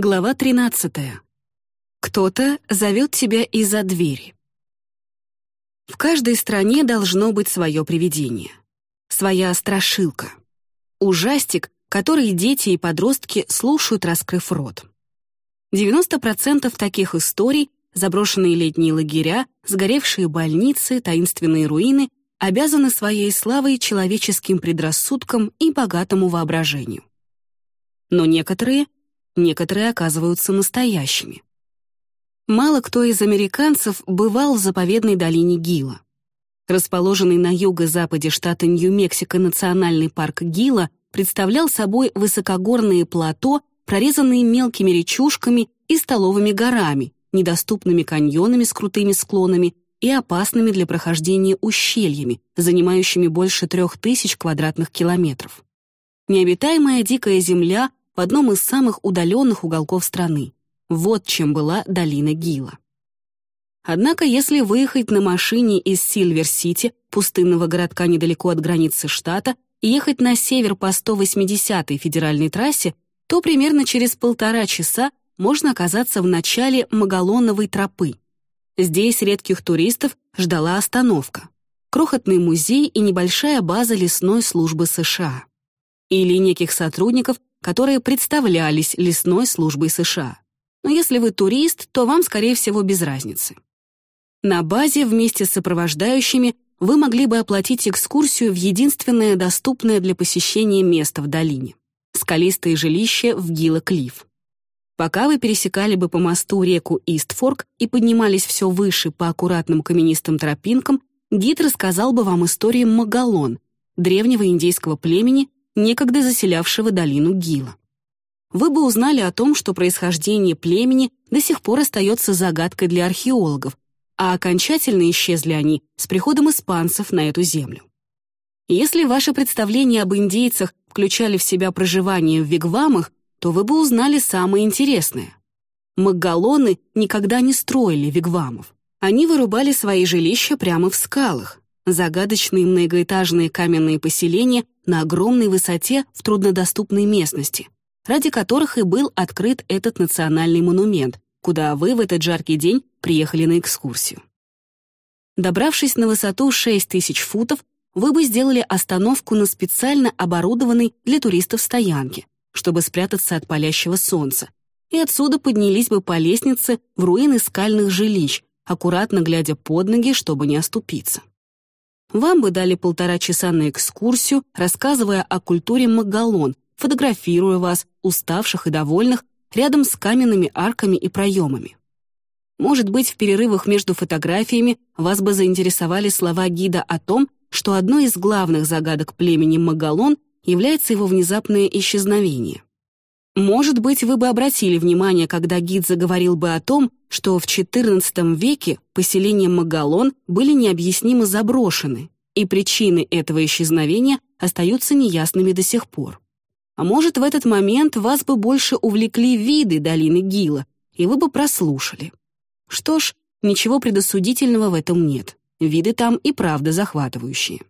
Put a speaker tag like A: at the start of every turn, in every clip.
A: Глава 13. Кто-то зовет тебя из-за двери. В каждой стране должно быть свое привидение. Своя страшилка. Ужастик, который дети и подростки слушают, раскрыв рот. 90% таких историй — заброшенные летние лагеря, сгоревшие больницы, таинственные руины — обязаны своей славой человеческим предрассудкам и богатому воображению. Но некоторые — некоторые оказываются настоящими. Мало кто из американцев бывал в заповедной долине Гила. Расположенный на юго-западе штата Нью-Мексико национальный парк Гила представлял собой высокогорные плато, прорезанные мелкими речушками и столовыми горами, недоступными каньонами с крутыми склонами и опасными для прохождения ущельями, занимающими больше трех тысяч квадратных километров. Необитаемая дикая земля в одном из самых удаленных уголков страны. Вот чем была долина Гила. Однако, если выехать на машине из Сильвер-Сити, пустынного городка недалеко от границы штата, и ехать на север по 180-й федеральной трассе, то примерно через полтора часа можно оказаться в начале Магалоновой тропы. Здесь редких туристов ждала остановка. Крохотный музей и небольшая база лесной службы США. Или неких сотрудников, которые представлялись лесной службой США. Но если вы турист, то вам, скорее всего, без разницы. На базе вместе с сопровождающими вы могли бы оплатить экскурсию в единственное доступное для посещения место в долине — скалистое жилище в Гила-Клифф. Пока вы пересекали бы по мосту реку Истфорк и поднимались все выше по аккуратным каменистым тропинкам, гид рассказал бы вам историю Магалон, древнего индейского племени, некогда заселявшего долину Гила. Вы бы узнали о том, что происхождение племени до сих пор остается загадкой для археологов, а окончательно исчезли они с приходом испанцев на эту землю. Если ваши представления об индейцах включали в себя проживание в вигвамах, то вы бы узнали самое интересное. Магалоны никогда не строили вигвамов. Они вырубали свои жилища прямо в скалах, загадочные многоэтажные каменные поселения на огромной высоте в труднодоступной местности, ради которых и был открыт этот национальный монумент, куда вы в этот жаркий день приехали на экскурсию. Добравшись на высоту 6 тысяч футов, вы бы сделали остановку на специально оборудованной для туристов стоянке, чтобы спрятаться от палящего солнца, и отсюда поднялись бы по лестнице в руины скальных жилищ, аккуратно глядя под ноги, чтобы не оступиться. Вам бы дали полтора часа на экскурсию, рассказывая о культуре Магалон, фотографируя вас, уставших и довольных, рядом с каменными арками и проемами. Может быть, в перерывах между фотографиями вас бы заинтересовали слова гида о том, что одной из главных загадок племени Магалон является его внезапное исчезновение. Может быть, вы бы обратили внимание, когда гид заговорил бы о том, что в XIV веке поселения Магалон были необъяснимо заброшены, и причины этого исчезновения остаются неясными до сих пор. А может, в этот момент вас бы больше увлекли виды долины Гила, и вы бы прослушали. Что ж, ничего предосудительного в этом нет. Виды там и правда захватывающие.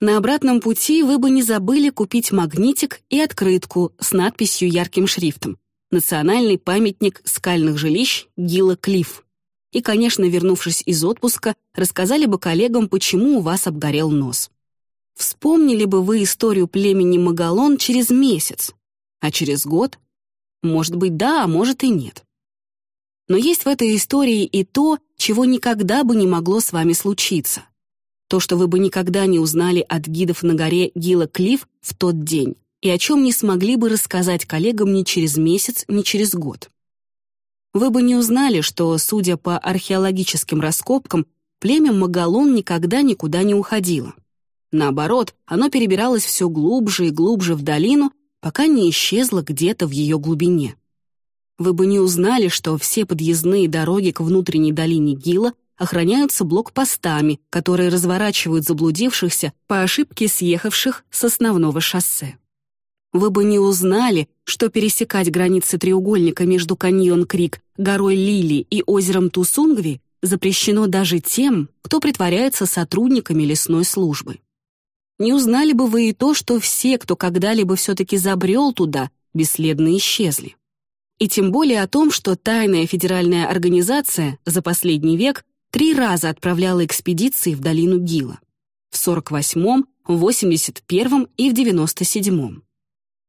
A: На обратном пути вы бы не забыли купить магнитик и открытку с надписью ярким шрифтом «Национальный памятник скальных жилищ Гила Клифф». И, конечно, вернувшись из отпуска, рассказали бы коллегам, почему у вас обгорел нос. Вспомнили бы вы историю племени Магалон через месяц, а через год? Может быть, да, а может и нет. Но есть в этой истории и то, чего никогда бы не могло с вами случиться. То, что вы бы никогда не узнали от гидов на горе Гила Клифф в тот день, и о чем не смогли бы рассказать коллегам ни через месяц, ни через год. Вы бы не узнали, что, судя по археологическим раскопкам, племя Магалон никогда никуда не уходило. Наоборот, оно перебиралось все глубже и глубже в долину, пока не исчезло где-то в ее глубине. Вы бы не узнали, что все подъездные дороги к внутренней долине Гила охраняются блокпостами, которые разворачивают заблудившихся по ошибке съехавших с основного шоссе. Вы бы не узнали, что пересекать границы треугольника между каньон-крик, горой Лили и озером Тусунгви запрещено даже тем, кто притворяется сотрудниками лесной службы. Не узнали бы вы и то, что все, кто когда-либо все-таки забрел туда, бесследно исчезли. и тем более о том, что тайная федеральная организация за последний век три раза отправляла экспедиции в долину Гила. В 48-м, в 81-м и в 97-м.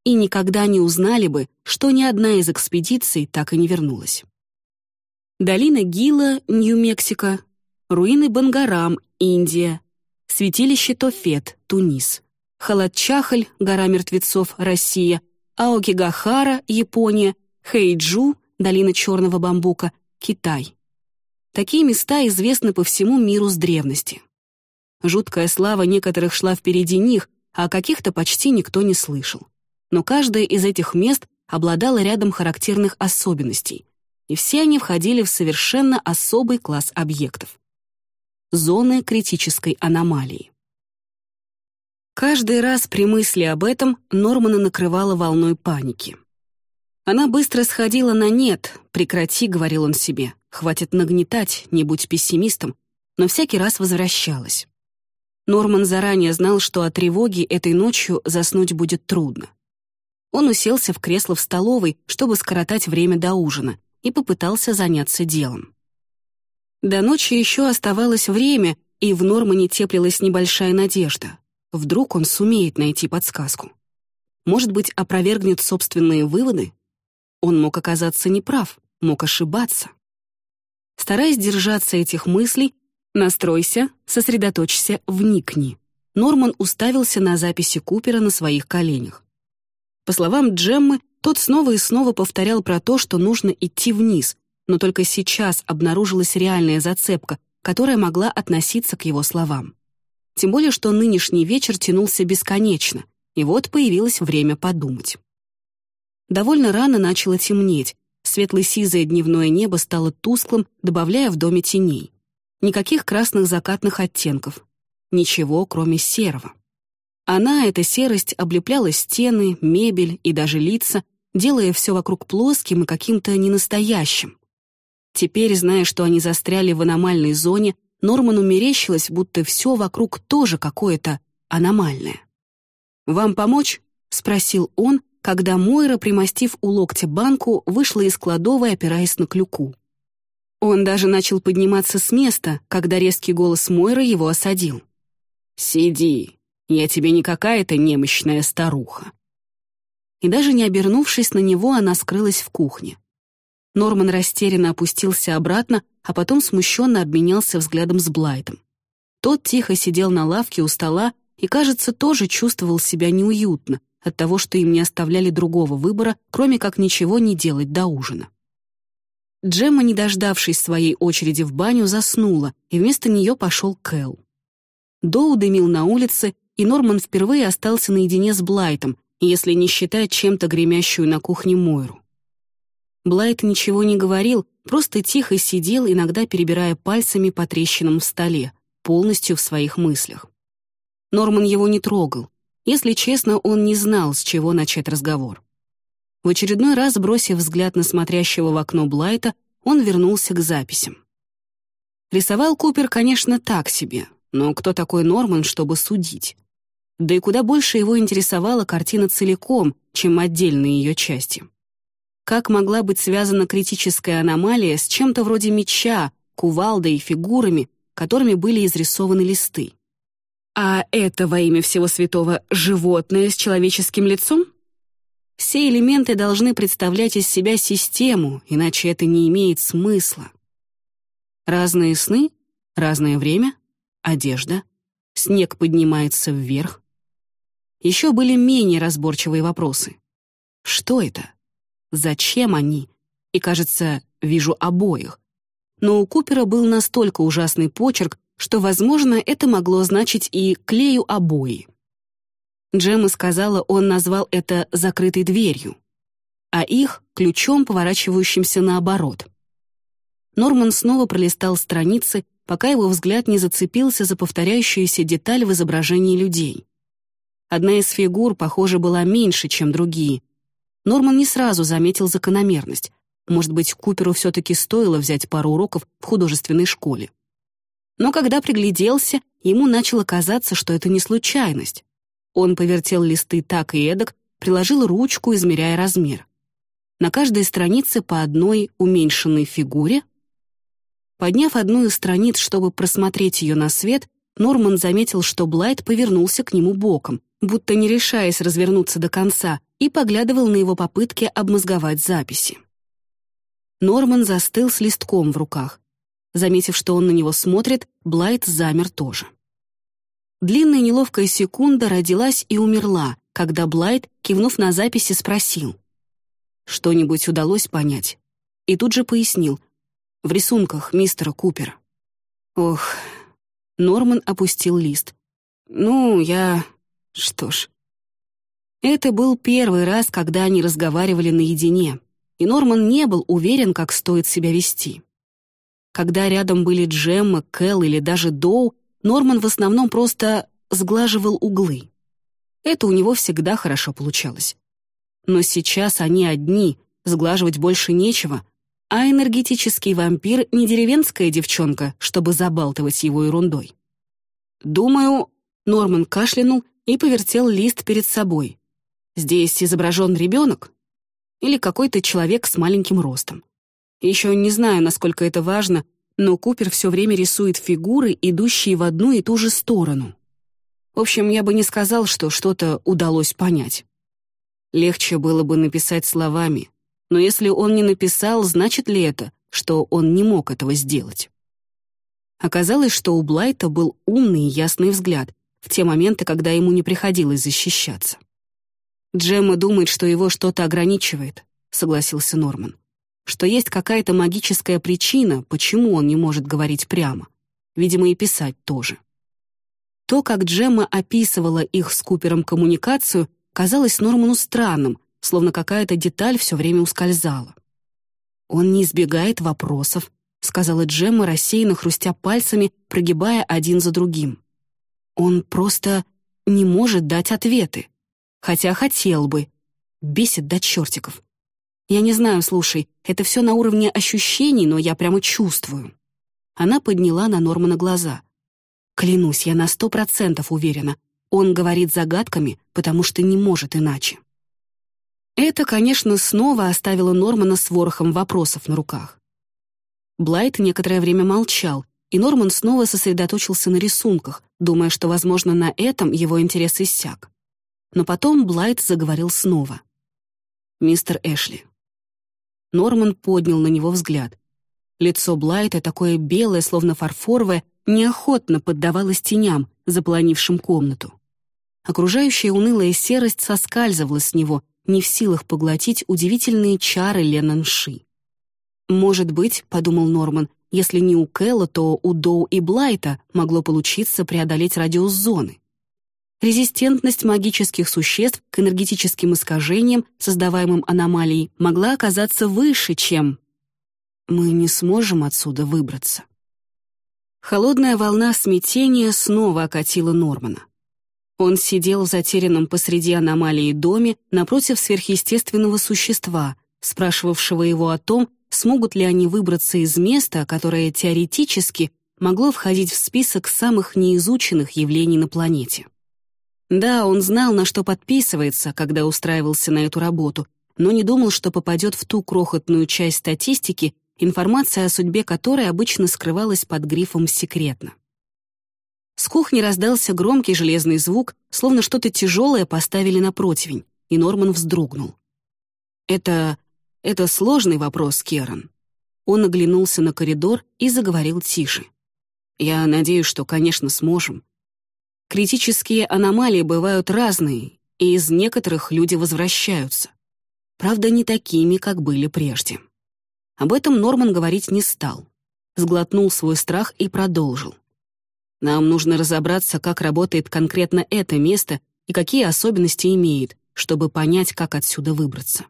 A: И никогда не узнали бы, что ни одна из экспедиций так и не вернулась. Долина Гила, Нью-Мексико, руины Бангарам, Индия, святилище Тофет, Тунис, Халадчахаль, гора мертвецов, Россия, Аокигахара, Япония, Хэйджу, долина черного бамбука, Китай. Такие места известны по всему миру с древности. Жуткая слава некоторых шла впереди них, а каких-то почти никто не слышал. Но каждое из этих мест обладало рядом характерных особенностей, и все они входили в совершенно особый класс объектов. Зоны критической аномалии. Каждый раз при мысли об этом Нормана накрывала волной паники. Она быстро сходила на «нет», «прекрати», — говорил он себе, «хватит нагнетать, не будь пессимистом», но всякий раз возвращалась. Норман заранее знал, что от тревоги этой ночью заснуть будет трудно. Он уселся в кресло в столовой, чтобы скоротать время до ужина, и попытался заняться делом. До ночи еще оставалось время, и в Нормане теплилась небольшая надежда. Вдруг он сумеет найти подсказку. Может быть, опровергнет собственные выводы? Он мог оказаться неправ, мог ошибаться. Стараясь держаться этих мыслей, настройся, сосредоточься, вникни. Норман уставился на записи Купера на своих коленях. По словам Джеммы, тот снова и снова повторял про то, что нужно идти вниз, но только сейчас обнаружилась реальная зацепка, которая могла относиться к его словам. Тем более, что нынешний вечер тянулся бесконечно, и вот появилось время подумать. Довольно рано начало темнеть, светло-сизое дневное небо стало тусклым, добавляя в доме теней. Никаких красных закатных оттенков. Ничего, кроме серого. Она, эта серость, облепляла стены, мебель и даже лица, делая все вокруг плоским и каким-то ненастоящим. Теперь, зная, что они застряли в аномальной зоне, Норману мерещилось, будто все вокруг тоже какое-то аномальное. «Вам помочь?» — спросил он, когда Мойра, примостив у локтя банку, вышла из кладовой, опираясь на клюку. Он даже начал подниматься с места, когда резкий голос Мойры его осадил. «Сиди, я тебе не какая-то немощная старуха». И даже не обернувшись на него, она скрылась в кухне. Норман растерянно опустился обратно, а потом смущенно обменялся взглядом с Блайтом. Тот тихо сидел на лавке у стола и, кажется, тоже чувствовал себя неуютно, от того, что им не оставляли другого выбора, кроме как ничего не делать до ужина. Джемма, не дождавшись своей очереди в баню, заснула, и вместо нее пошел Кэл. Доу дымил на улице, и Норман впервые остался наедине с Блайтом, если не считать чем-то гремящую на кухне Мойру. Блайт ничего не говорил, просто тихо сидел, иногда перебирая пальцами по трещинам в столе, полностью в своих мыслях. Норман его не трогал, если честно, он не знал, с чего начать разговор. В очередной раз, бросив взгляд на смотрящего в окно Блайта, он вернулся к записям. Рисовал Купер, конечно, так себе, но кто такой Норман, чтобы судить? Да и куда больше его интересовала картина целиком, чем отдельные ее части. Как могла быть связана критическая аномалия с чем-то вроде меча, кувалдой и фигурами, которыми были изрисованы листы? А это во имя всего святого животное с человеческим лицом? Все элементы должны представлять из себя систему, иначе это не имеет смысла. Разные сны, разное время, одежда, снег поднимается вверх. Еще были менее разборчивые вопросы. Что это? Зачем они? И, кажется, вижу обоих. Но у Купера был настолько ужасный почерк, что, возможно, это могло значить и «клею обои». Джемма сказала, он назвал это «закрытой дверью», а их — ключом, поворачивающимся наоборот. Норман снова пролистал страницы, пока его взгляд не зацепился за повторяющуюся деталь в изображении людей. Одна из фигур, похоже, была меньше, чем другие. Норман не сразу заметил закономерность. Может быть, Куперу все-таки стоило взять пару уроков в художественной школе. Но когда пригляделся, ему начало казаться, что это не случайность. Он повертел листы так и эдак, приложил ручку, измеряя размер. На каждой странице по одной уменьшенной фигуре. Подняв одну из страниц, чтобы просмотреть ее на свет, Норман заметил, что Блайт повернулся к нему боком, будто не решаясь развернуться до конца, и поглядывал на его попытки обмозговать записи. Норман застыл с листком в руках. Заметив, что он на него смотрит, Блайт замер тоже. Длинная неловкая секунда родилась и умерла, когда Блайт, кивнув на записи, спросил. Что-нибудь удалось понять? И тут же пояснил. В рисунках мистера Купера. Ох, Норман опустил лист. Ну, я... Что ж. Это был первый раз, когда они разговаривали наедине, и Норман не был уверен, как стоит себя вести. Когда рядом были Джемма, Кэл или даже Доу, Норман в основном просто сглаживал углы. Это у него всегда хорошо получалось. Но сейчас они одни, сглаживать больше нечего, а энергетический вампир не деревенская девчонка, чтобы забалтывать его ерундой. «Думаю...» — Норман кашлянул и повертел лист перед собой. «Здесь изображен ребенок? Или какой-то человек с маленьким ростом? Еще не знаю, насколько это важно, но Купер все время рисует фигуры, идущие в одну и ту же сторону. В общем, я бы не сказал, что что-то удалось понять. Легче было бы написать словами, но если он не написал, значит ли это, что он не мог этого сделать? Оказалось, что у Блайта был умный и ясный взгляд в те моменты, когда ему не приходилось защищаться. «Джемма думает, что его что-то ограничивает», — согласился Норман. «Что есть какая-то магическая причина, почему он не может говорить прямо. Видимо, и писать тоже». То, как Джемма описывала их с Купером коммуникацию, казалось Норману странным, словно какая-то деталь все время ускользала. Он не избегает вопросов, сказала Джемма, рассеянно хрустя пальцами, прогибая один за другим. Он просто не может дать ответы. Хотя хотел бы. Бесит до чертиков. Я не знаю, слушай, это все на уровне ощущений, но я прямо чувствую. Она подняла на Нормана глаза. Клянусь, я на сто процентов уверена. Он говорит загадками, потому что не может иначе. Это, конечно, снова оставило Нормана с ворохом вопросов на руках. Блайт некоторое время молчал, и Норман снова сосредоточился на рисунках, думая, что, возможно, на этом его интерес иссяк. Но потом Блайт заговорил снова. «Мистер Эшли». Норман поднял на него взгляд. Лицо Блайта, такое белое, словно фарфоровое, неохотно поддавалось теням, заполонившим комнату. Окружающая унылая серость соскальзывала с него, не в силах поглотить удивительные чары Ленанши. «Может быть, — подумал Норман, — если не у Кэлла, то у Доу и Блайта могло получиться преодолеть радиус зоны. Резистентность магических существ к энергетическим искажениям, создаваемым аномалией, могла оказаться выше, чем... Мы не сможем отсюда выбраться. Холодная волна смятения снова окатила Нормана. Он сидел затерянным посреди аномалии доме напротив сверхъестественного существа, спрашивавшего его о том, смогут ли они выбраться из места, которое теоретически могло входить в список самых неизученных явлений на планете. Да, он знал, на что подписывается, когда устраивался на эту работу, но не думал, что попадет в ту крохотную часть статистики, информация о судьбе которой обычно скрывалась под грифом «секретно». С кухни раздался громкий железный звук, словно что-то тяжелое поставили на противень, и Норман вздрогнул. «Это... это сложный вопрос, Керан». Он оглянулся на коридор и заговорил тише. «Я надеюсь, что, конечно, сможем. Критические аномалии бывают разные, и из некоторых люди возвращаются. Правда, не такими, как были прежде». Об этом Норман говорить не стал. Сглотнул свой страх и продолжил. Нам нужно разобраться, как работает конкретно это место и какие особенности имеет, чтобы понять, как отсюда выбраться.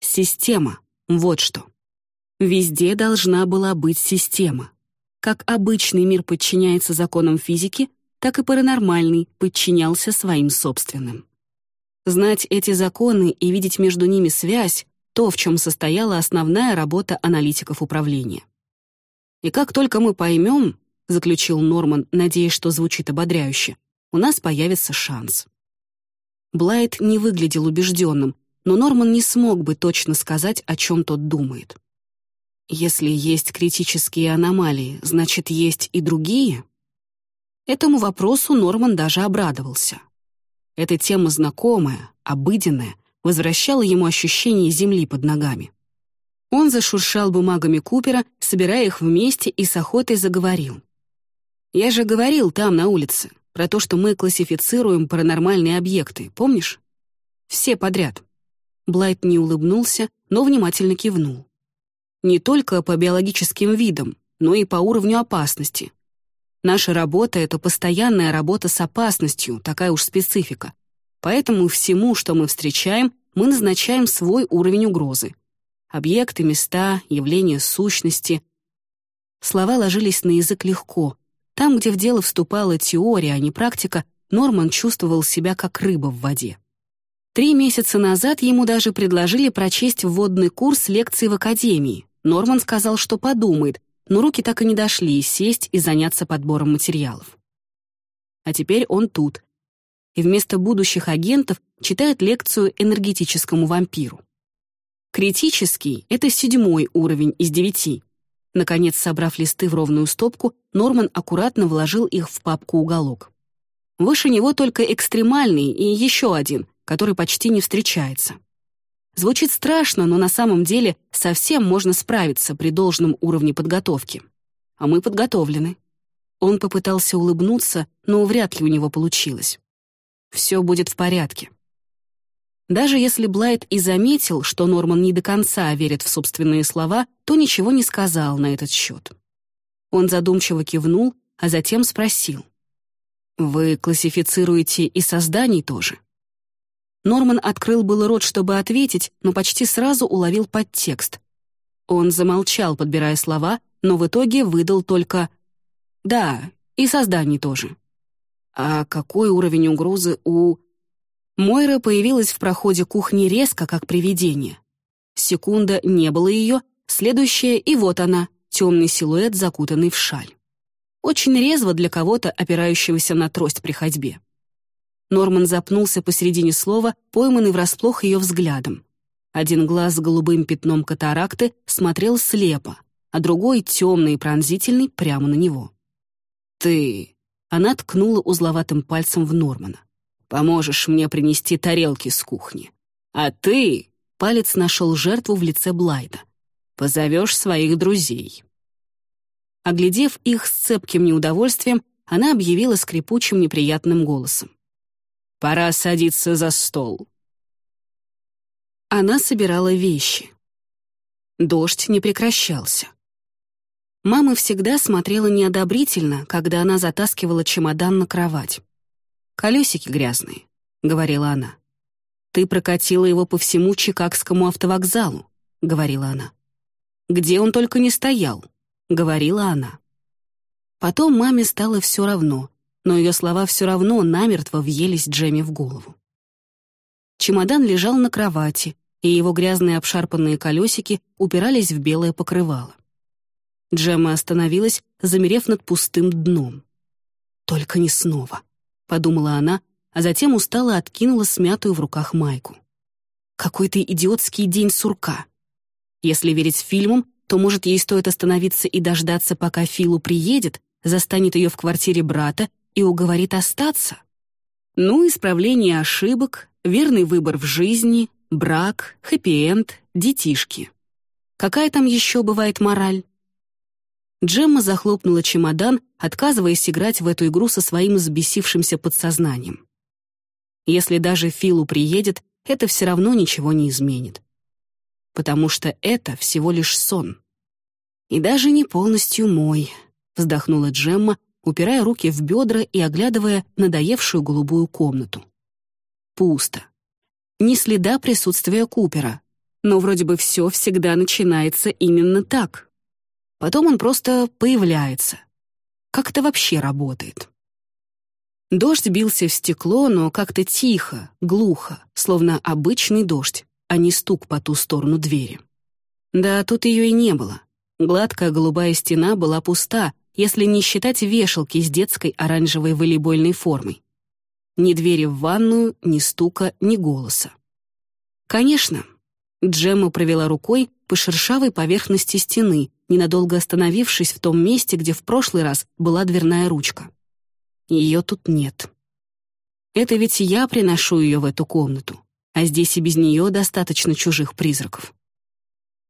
A: Система — вот что. Везде должна была быть система. Как обычный мир подчиняется законам физики, так и паранормальный подчинялся своим собственным. Знать эти законы и видеть между ними связь — то, в чем состояла основная работа аналитиков управления. И как только мы поймем, — заключил Норман, надеясь, что звучит ободряюще, — «у нас появится шанс». Блайт не выглядел убежденным, но Норман не смог бы точно сказать, о чем тот думает. Если есть критические аномалии, значит, есть и другие? Этому вопросу Норман даже обрадовался. Эта тема знакомая, обыденная, возвращала ему ощущение земли под ногами. Он зашуршал бумагами Купера, собирая их вместе и с охотой заговорил. «Я же говорил там, на улице, про то, что мы классифицируем паранормальные объекты, помнишь? Все подряд». Блайт не улыбнулся, но внимательно кивнул. «Не только по биологическим видам, но и по уровню опасности. Наша работа — это постоянная работа с опасностью, такая уж специфика. Поэтому всему, что мы встречаем, мы назначаем свой уровень угрозы. Объекты, места, явления сущности. Слова ложились на язык легко. Там, где в дело вступала теория, а не практика, Норман чувствовал себя как рыба в воде. Три месяца назад ему даже предложили прочесть вводный курс лекций в академии. Норман сказал, что подумает, но руки так и не дошли сесть и заняться подбором материалов. А теперь он тут. И вместо будущих агентов читает лекцию энергетическому вампиру. Критический — это седьмой уровень из девяти. Наконец, собрав листы в ровную стопку, Норман аккуратно вложил их в папку «Уголок». Выше него только экстремальный и еще один, который почти не встречается. Звучит страшно, но на самом деле совсем можно справиться при должном уровне подготовки. А мы подготовлены. Он попытался улыбнуться, но вряд ли у него получилось. Все будет в порядке. Даже если Блайт и заметил, что Норман не до конца верит в собственные слова, то ничего не сказал на этот счет. Он задумчиво кивнул, а затем спросил. «Вы классифицируете и созданий тоже?» Норман открыл был рот, чтобы ответить, но почти сразу уловил подтекст. Он замолчал, подбирая слова, но в итоге выдал только «Да, и созданий тоже». «А какой уровень угрозы у...» Мойра появилась в проходе кухни резко, как привидение. Секунда не было ее, следующая, и вот она, темный силуэт, закутанный в шаль. Очень резво для кого-то, опирающегося на трость при ходьбе. Норман запнулся посередине слова, пойманный врасплох ее взглядом. Один глаз с голубым пятном катаракты смотрел слепо, а другой, темный и пронзительный, прямо на него. «Ты...» — она ткнула узловатым пальцем в Нормана. «Поможешь мне принести тарелки с кухни. А ты...» — палец нашел жертву в лице Блайда. «Позовешь своих друзей». Оглядев их с цепким неудовольствием, она объявила скрипучим неприятным голосом. Пора садиться за стол». Она собирала вещи. Дождь не прекращался. Мама всегда смотрела неодобрительно, когда она затаскивала чемодан на кровать. «Колесики грязные», — говорила она. «Ты прокатила его по всему Чикагскому автовокзалу», — говорила она. «Где он только не стоял», — говорила она. Потом маме стало все равно, но ее слова все равно намертво въелись Джемми в голову. Чемодан лежал на кровати, и его грязные обшарпанные колесики упирались в белое покрывало. Джемма остановилась, замерев над пустым дном. «Только не снова», — подумала она, а затем устало откинула смятую в руках майку. «Какой-то идиотский день сурка. Если верить фильмам, то, может, ей стоит остановиться и дождаться, пока Филу приедет, застанет ее в квартире брата и уговорит остаться? Ну, исправление ошибок, верный выбор в жизни, брак, хэппи-энд, детишки. Какая там еще бывает мораль? Джемма захлопнула чемодан, отказываясь играть в эту игру со своим взбесившимся подсознанием. Если даже Филу приедет, это все равно ничего не изменит. Потому что это всего лишь сон. И даже не полностью мой, вздохнула Джемма, упирая руки в бедра и оглядывая надоевшую голубую комнату. Пусто. Ни следа присутствия Купера. Но вроде бы все всегда начинается именно так. Потом он просто появляется. Как это вообще работает? Дождь бился в стекло, но как-то тихо, глухо, словно обычный дождь, а не стук по ту сторону двери. Да, тут ее и не было. Гладкая голубая стена была пуста, если не считать вешалки с детской оранжевой волейбольной формой. Ни двери в ванную, ни стука, ни голоса. Конечно. Джемма провела рукой по шершавой поверхности стены, ненадолго остановившись в том месте, где в прошлый раз была дверная ручка. Ее тут нет. Это ведь я приношу ее в эту комнату, а здесь и без нее достаточно чужих призраков.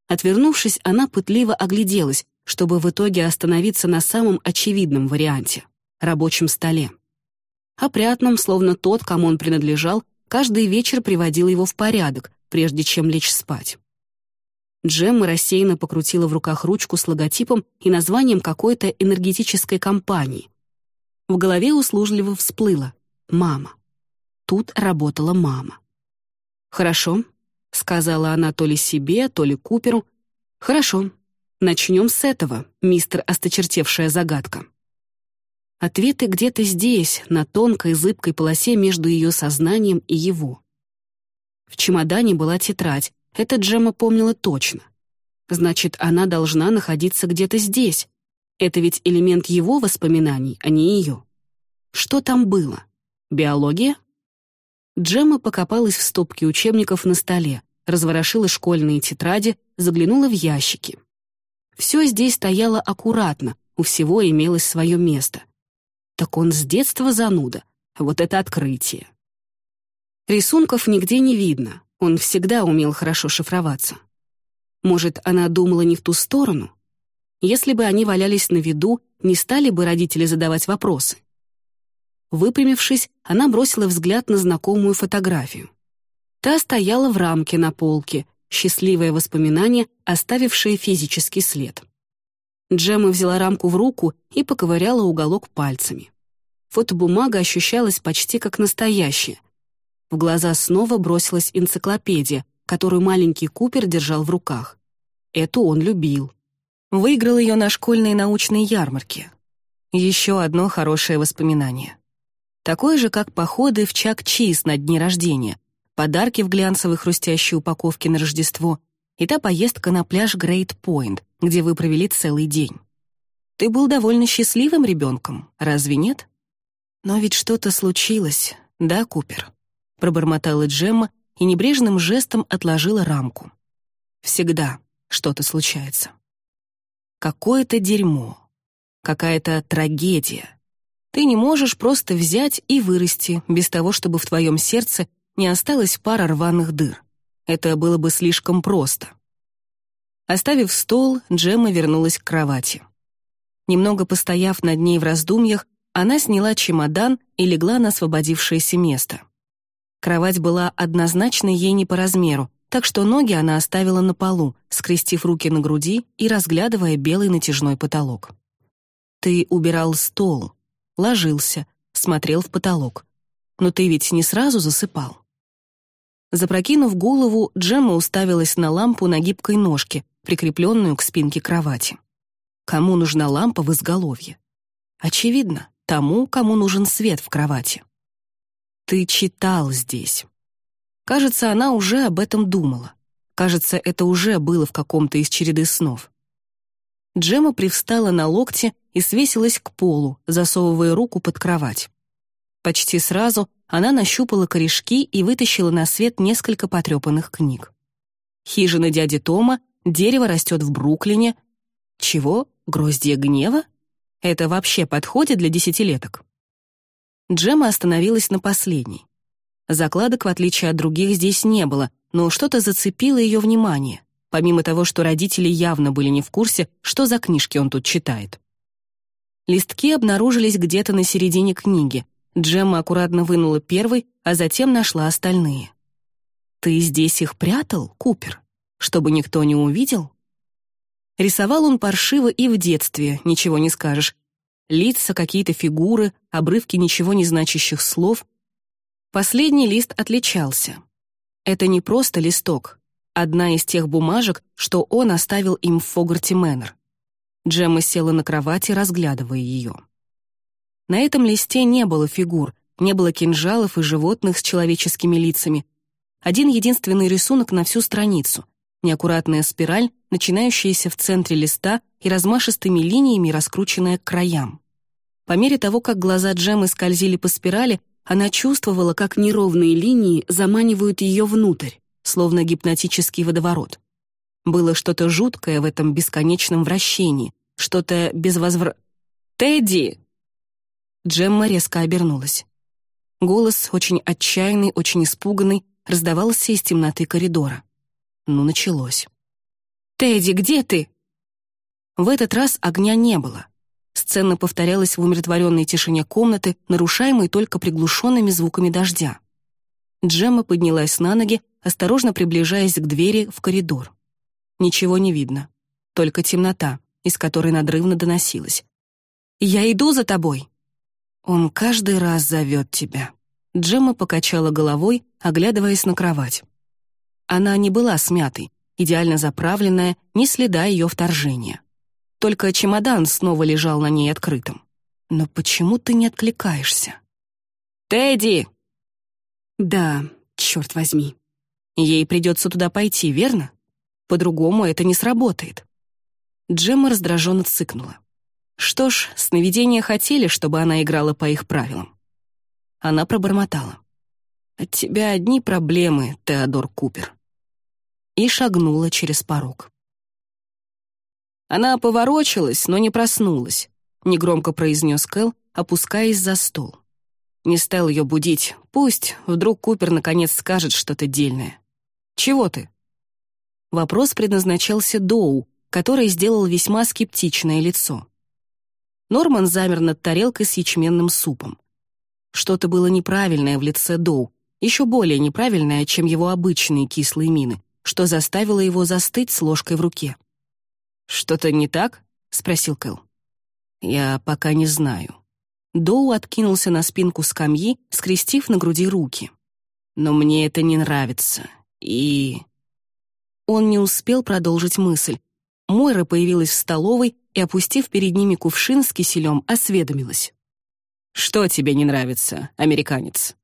A: Отвернувшись, она пытливо огляделась, чтобы в итоге остановиться на самом очевидном варианте — рабочем столе. Опрятном, словно тот, кому он принадлежал, каждый вечер приводил его в порядок, прежде чем лечь спать. Джемма рассеянно покрутила в руках ручку с логотипом и названием какой-то энергетической компании. В голове услужливо всплыло «Мама». Тут работала мама. «Хорошо», — сказала она то ли себе, то ли Куперу. «Хорошо, начнем с этого, мистер осточертевшая загадка». Ответы где-то здесь, на тонкой зыбкой полосе между ее сознанием и его. В чемодане была тетрадь, это Джема помнила точно. Значит, она должна находиться где-то здесь. Это ведь элемент его воспоминаний, а не ее. Что там было? Биология? Джема покопалась в стопке учебников на столе, разворошила школьные тетради, заглянула в ящики. Все здесь стояло аккуратно, у всего имелось свое место. Так он с детства зануда. Вот это открытие. Рисунков нигде не видно, он всегда умел хорошо шифроваться. Может, она думала не в ту сторону? Если бы они валялись на виду, не стали бы родители задавать вопросы. Выпрямившись, она бросила взгляд на знакомую фотографию. Та стояла в рамке на полке, счастливое воспоминание, оставившее физический след. Джемма взяла рамку в руку и поковыряла уголок пальцами. Фотобумага ощущалась почти как настоящая. В глаза снова бросилась энциклопедия, которую маленький Купер держал в руках. Эту он любил. Выиграл ее на школьной научной ярмарке. Еще одно хорошее воспоминание. Такое же, как походы в Чак-Чиз на дни рождения, подарки в глянцевой хрустящей упаковке на Рождество и та поездка на пляж Грейт-Пойнт, где вы провели целый день. Ты был довольно счастливым ребенком, разве нет? Но ведь что-то случилось, да, Купер? Пробормотала Джемма и небрежным жестом отложила рамку. Всегда что-то случается. Какое-то дерьмо, какая-то трагедия, ты не можешь просто взять и вырасти, без того, чтобы в твоем сердце не осталось пара рваных дыр. Это было бы слишком просто. Оставив стол, Джемма вернулась к кровати. Немного постояв над ней в раздумьях, она сняла чемодан и легла на освободившееся место. Кровать была однозначно ей не по размеру, так что ноги она оставила на полу, скрестив руки на груди и разглядывая белый натяжной потолок. «Ты убирал стол», ложился, смотрел в потолок. Но ты ведь не сразу засыпал. Запрокинув голову, Джемма уставилась на лампу на гибкой ножке, прикрепленную к спинке кровати. Кому нужна лампа в изголовье? Очевидно, тому, кому нужен свет в кровати. Ты читал здесь. Кажется, она уже об этом думала. Кажется, это уже было в каком-то из череды снов. Джема привстала на локте и свесилась к полу, засовывая руку под кровать. Почти сразу она нащупала корешки и вытащила на свет несколько потрепанных книг. «Хижина дяди Тома», «Дерево растет в Бруклине». Чего? Гроздья гнева? Это вообще подходит для десятилеток? Джема остановилась на последней. Закладок, в отличие от других, здесь не было, но что-то зацепило ее внимание помимо того, что родители явно были не в курсе, что за книжки он тут читает. Листки обнаружились где-то на середине книги. Джемма аккуратно вынула первый, а затем нашла остальные. «Ты здесь их прятал, Купер? Чтобы никто не увидел?» Рисовал он паршиво и в детстве, ничего не скажешь. Лица, какие-то фигуры, обрывки ничего не значащих слов. Последний лист отличался. Это не просто листок, Одна из тех бумажек, что он оставил им в Фогарти Мэннер. Джемма села на кровати, разглядывая ее. На этом листе не было фигур, не было кинжалов и животных с человеческими лицами. Один единственный рисунок на всю страницу. Неаккуратная спираль, начинающаяся в центре листа и размашистыми линиями, раскрученная к краям. По мере того, как глаза Джеммы скользили по спирали, она чувствовала, как неровные линии заманивают ее внутрь словно гипнотический водоворот. Было что-то жуткое в этом бесконечном вращении, что-то безвозвр... «Тедди!» Джемма резко обернулась. Голос, очень отчаянный, очень испуганный, раздавался из темноты коридора. Ну, началось. «Тедди, где ты?» В этот раз огня не было. Сцена повторялась в умиротворенной тишине комнаты, нарушаемой только приглушенными звуками дождя. Джемма поднялась на ноги, осторожно приближаясь к двери в коридор. Ничего не видно, только темнота, из которой надрывно доносилась. «Я иду за тобой!» «Он каждый раз зовет тебя». Джемма покачала головой, оглядываясь на кровать. Она не была смятой, идеально заправленная, ни следа ее вторжения. Только чемодан снова лежал на ней открытым. Но почему ты не откликаешься? «Тедди!» Да, черт возьми. Ей придется туда пойти, верно? По-другому это не сработает. Джемма раздраженно цыкнула. Что ж, сновидения хотели, чтобы она играла по их правилам. Она пробормотала. «От тебя одни проблемы, Теодор Купер». И шагнула через порог. Она поворочилась, но не проснулась, негромко произнес Кэл, опускаясь за стол. Не стал ее будить. Пусть вдруг Купер наконец скажет что-то дельное. «Чего ты?» Вопрос предназначался Доу, который сделал весьма скептичное лицо. Норман замер над тарелкой с ячменным супом. Что-то было неправильное в лице Доу, еще более неправильное, чем его обычные кислые мины, что заставило его застыть с ложкой в руке. «Что-то не так?» — спросил Кэл. «Я пока не знаю», Доу откинулся на спинку скамьи, скрестив на груди руки. «Но мне это не нравится. И...» Он не успел продолжить мысль. Мойра появилась в столовой и, опустив перед ними кувшин с киселем, осведомилась. «Что тебе не нравится, американец?»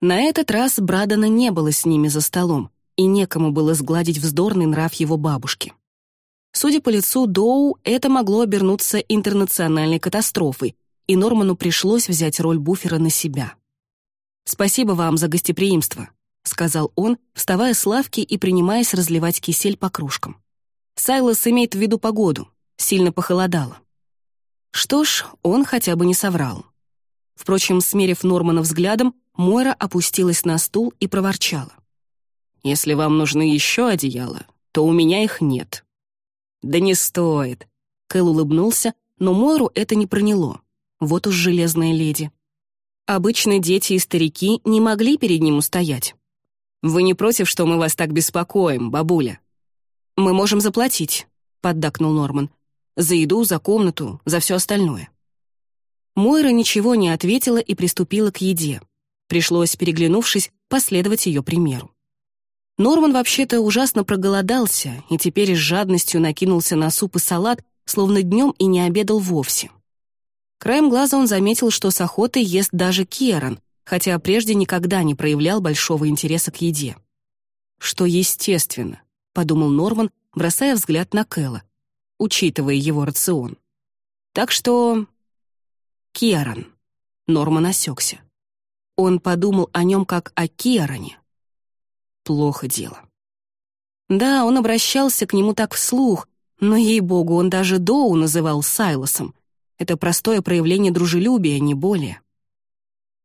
A: На этот раз Брадана не было с ними за столом, и некому было сгладить вздорный нрав его бабушки. Судя по лицу Доу, это могло обернуться интернациональной катастрофой, и Норману пришлось взять роль буфера на себя. «Спасибо вам за гостеприимство», — сказал он, вставая с лавки и принимаясь разливать кисель по кружкам. Сайлос имеет в виду погоду, сильно похолодало. Что ж, он хотя бы не соврал. Впрочем, смерив Нормана взглядом, Мойра опустилась на стул и проворчала. «Если вам нужны еще одеяла, то у меня их нет». «Да не стоит», — Кэл улыбнулся, но Мойру это не проняло. Вот уж железная леди. Обычно дети и старики не могли перед ним устоять. «Вы не против, что мы вас так беспокоим, бабуля?» «Мы можем заплатить», — поддакнул Норман. «За еду, за комнату, за все остальное». Мойра ничего не ответила и приступила к еде. Пришлось, переглянувшись, последовать ее примеру. Норман вообще-то ужасно проголодался и теперь с жадностью накинулся на суп и салат, словно днем и не обедал вовсе. Краем глаза он заметил, что с охотой ест даже Киарон, хотя прежде никогда не проявлял большого интереса к еде. «Что естественно», — подумал Норман, бросая взгляд на Кэлла, учитывая его рацион. «Так что...» Киарон. Норман осекся. Он подумал о нем как о Киароне. Плохо дело. Да, он обращался к нему так вслух, но, ей-богу, он даже Доу называл Сайлосом, это простое проявление дружелюбия, не более.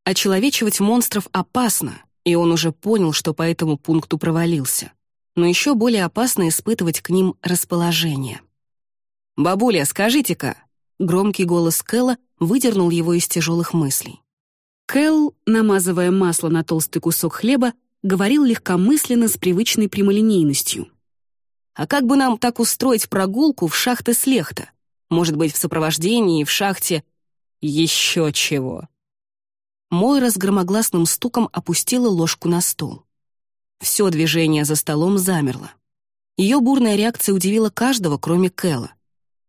A: Очеловечивать монстров опасно, и он уже понял, что по этому пункту провалился. Но еще более опасно испытывать к ним расположение. «Бабуля, скажите-ка!» Громкий голос Кэлла выдернул его из тяжелых мыслей. Кэл, намазывая масло на толстый кусок хлеба, говорил легкомысленно с привычной прямолинейностью. «А как бы нам так устроить прогулку в шахты Слехта? Может быть, в сопровождении, в шахте. Еще чего. Мойра с громогласным стуком опустила ложку на стол. Все движение за столом замерло. Ее бурная реакция удивила каждого, кроме Кэлла.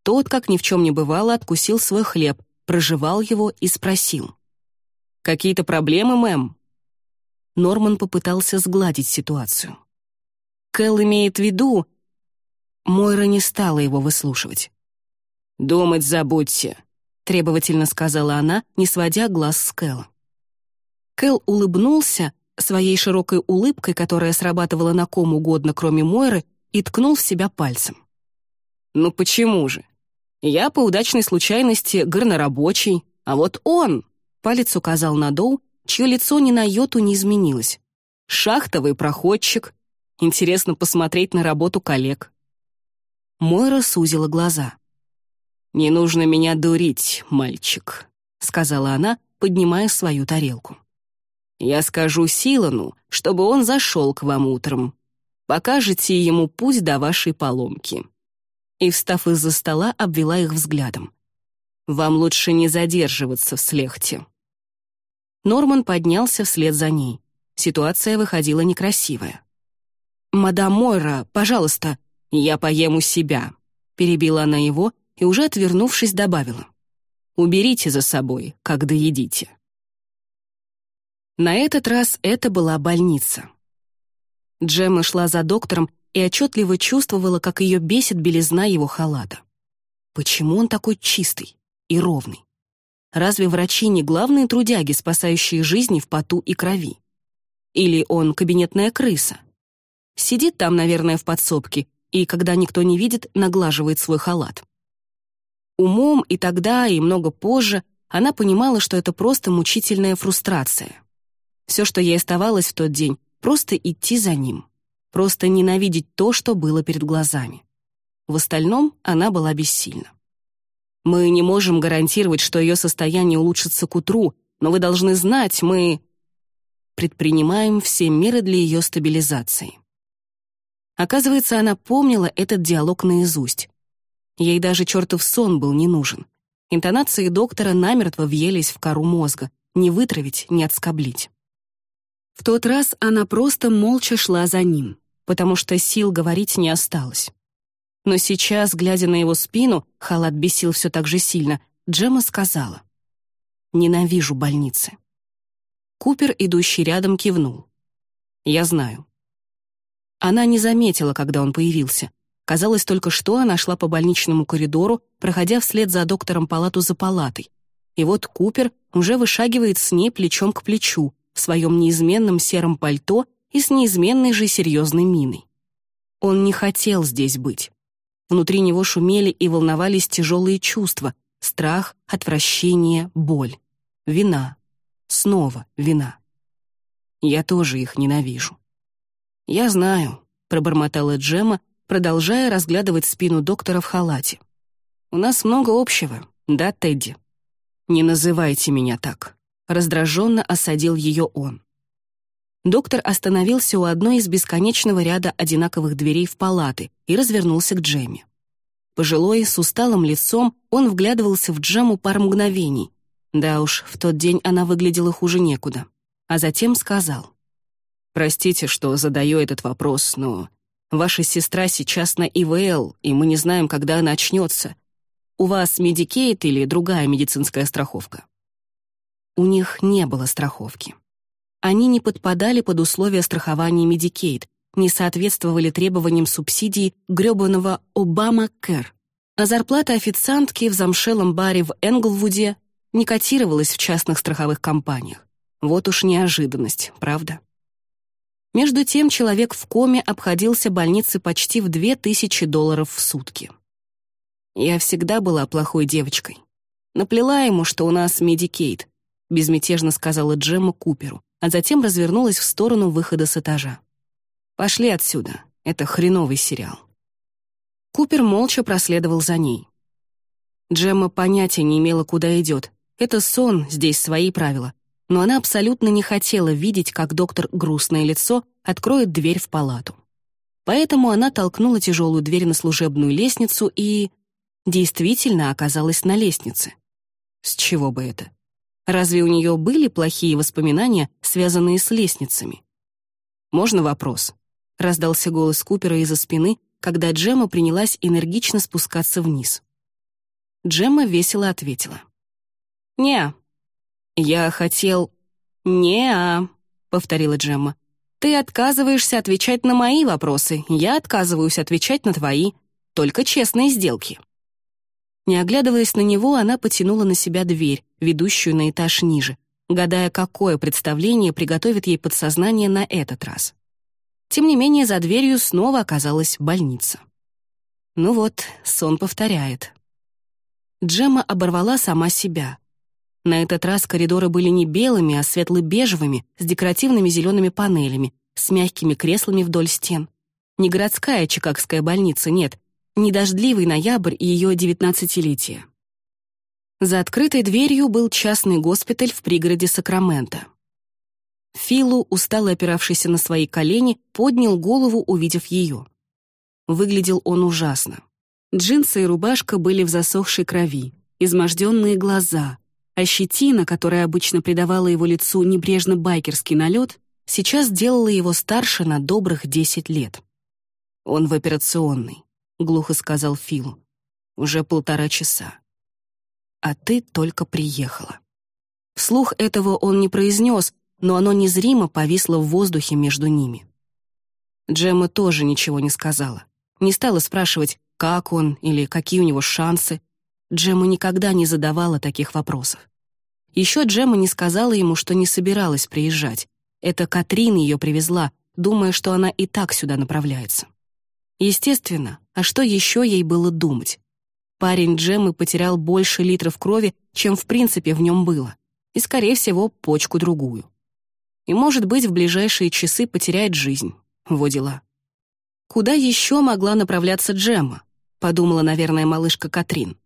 A: Тот, как ни в чем не бывало, откусил свой хлеб, прожевал его и спросил. «Какие-то проблемы, мэм?» Норман попытался сгладить ситуацию. Кэл имеет в виду... Мойра не стала его выслушивать. «Думать забудьте», — требовательно сказала она, не сводя глаз с Кэлла. Кэл улыбнулся, своей широкой улыбкой, которая срабатывала на ком угодно, кроме Мойры, и ткнул в себя пальцем.
B: «Ну почему же? Я по удачной случайности горнорабочий, а вот он...» Палец указал на Доу, чье лицо ни на йоту не изменилось. «Шахтовый проходчик. Интересно посмотреть на работу коллег».
A: Мойра сузила глаза.
B: «Не нужно меня дурить, мальчик», — сказала она, поднимая свою тарелку. «Я скажу Силану, чтобы он зашел к вам утром. Покажете ему путь до вашей поломки». И, встав из-за стола, обвела их взглядом. «Вам лучше не задерживаться в слехте». Норман поднялся вслед за ней. Ситуация выходила некрасивая. «Мадам Мойра, пожалуйста, я поем у себя», — перебила она его и, уже отвернувшись, добавила. «Уберите за собой, когда едите». На этот раз это была больница. Джемма шла за доктором и отчетливо чувствовала, как ее бесит белизна его халата. Почему он такой чистый и ровный? Разве врачи не главные трудяги, спасающие жизни в поту и крови? Или он кабинетная крыса? Сидит там, наверное, в подсобке, и, когда никто не видит, наглаживает свой халат. Умом и тогда, и много позже она понимала, что это просто мучительная фрустрация. Все, что ей оставалось в тот день, просто идти за ним, просто ненавидеть то, что было перед глазами. В остальном она была бессильна. Мы не можем гарантировать, что ее состояние улучшится к утру, но вы должны знать, мы предпринимаем все меры для ее стабилизации. Оказывается, она помнила этот диалог наизусть. Ей даже чертов сон был не нужен. Интонации доктора намертво въелись в кору мозга, не вытравить, не отскоблить. В тот раз она просто молча шла за ним, потому что сил говорить не осталось. Но сейчас, глядя на его спину, халат бесил все так же сильно, Джема сказала. «Ненавижу больницы». Купер, идущий рядом, кивнул. «Я знаю». Она не заметила, когда он появился. Казалось только, что она шла по больничному коридору, проходя вслед за доктором палату за палатой. И вот Купер уже вышагивает с ней плечом к плечу, в своем неизменном сером пальто и с неизменной же серьезной миной. Он не хотел здесь быть. Внутри него шумели и волновались тяжелые чувства — страх, отвращение, боль. Вина. Снова вина. Я тоже их ненавижу. «Я знаю», — пробормотала Джема, продолжая разглядывать спину доктора в халате. «У нас много общего, да, Тедди?» «Не называйте меня так», Раздраженно осадил ее он. Доктор остановился у одной из бесконечного ряда одинаковых дверей в палаты и развернулся к Джемме. Пожилой, с усталым лицом, он вглядывался в Джему пару мгновений. Да уж, в тот день она выглядела хуже некуда. А затем сказал. «Простите, что задаю этот вопрос, но ваша сестра сейчас на ИВЛ, и мы не знаем, когда она очнется. У вас Medicaid или другая медицинская страховка?» У них не было страховки. Они не подпадали под условия страхования Medicaid, не соответствовали требованиям субсидий грёбаного Obamacare. А зарплата официантки в замшелом баре в Энглвуде не котировалась в частных страховых компаниях. Вот уж неожиданность, правда? Между тем человек в коме обходился больнице почти в 2000 долларов в сутки. Я всегда была плохой девочкой. Наплела ему, что у нас Медикейт, — безмятежно сказала Джемма Куперу, а затем развернулась в сторону выхода с этажа. «Пошли отсюда. Это хреновый сериал». Купер молча проследовал за ней. Джемма понятия не имела, куда идет. Это сон, здесь свои правила. Но она абсолютно не хотела видеть, как доктор грустное лицо откроет дверь в палату. Поэтому она толкнула тяжелую дверь на служебную лестницу и... действительно оказалась на лестнице. С чего бы это? Разве у нее были плохие воспоминания, связанные с лестницами? «Можно вопрос?» — раздался голос Купера из-за спины, когда Джемма принялась энергично спускаться вниз. Джемма весело ответила. «Не, я хотел...» «Не-а», повторила Джемма. «Ты отказываешься отвечать на мои вопросы, я отказываюсь отвечать на твои. Только честные сделки». Не оглядываясь на него, она потянула на себя дверь, ведущую на этаж ниже. гадая, какое представление приготовит ей подсознание на этот раз. Тем не менее, за дверью снова оказалась больница. Ну вот, сон повторяет. Джемма оборвала сама себя. На этот раз коридоры были не белыми, а светло-бежевыми, с декоративными зелеными панелями, с мягкими креслами вдоль стен. Не городская чикагская больница, нет, не дождливый ноябрь и ее девятнадцатилетие. За открытой дверью был частный госпиталь в пригороде Сакраменто. Филу, устало опиравшийся на свои колени, поднял голову, увидев ее. Выглядел он ужасно. Джинсы и рубашка были в засохшей крови, изможденные глаза, а щетина, которая обычно придавала его лицу небрежно байкерский налет, сейчас делала его старше на добрых десять лет. «Он в операционной», — глухо сказал Филу. «Уже полтора часа. А ты только приехала». Вслух этого он не произнес, но оно незримо повисло в воздухе между ними. Джемма тоже ничего не сказала. Не стала спрашивать, как он или какие у него шансы. Джемма никогда не задавала таких вопросов. Еще Джемма не сказала ему, что не собиралась приезжать. Это Катрин ее привезла, думая, что она и так сюда направляется. Естественно, а что еще ей было думать? Парень Джеммы потерял больше литров крови, чем в принципе в нем было, и, скорее всего, почку другую и, может быть, в ближайшие часы потеряет жизнь. Во дела. Куда еще могла направляться Джемма? Подумала, наверное, малышка Катрин.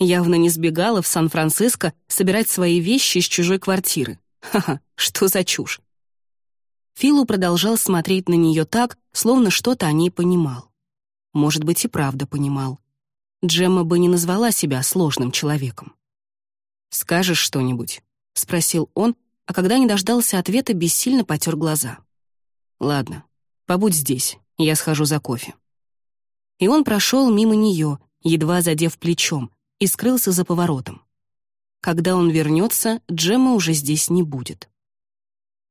B: Явно не сбегала в Сан-Франциско собирать свои вещи из чужой квартиры. Ха-ха, что за чушь. Филу продолжал смотреть на нее так, словно что-то о ней понимал. Может быть, и правда понимал. Джемма бы не назвала себя сложным человеком. «Скажешь что-нибудь?» — спросил он, а когда не дождался ответа, бессильно потер глаза. «Ладно, побудь здесь, я схожу за кофе». И он прошел мимо нее, едва задев плечом, и скрылся за поворотом. Когда он вернется, Джемма уже здесь не будет.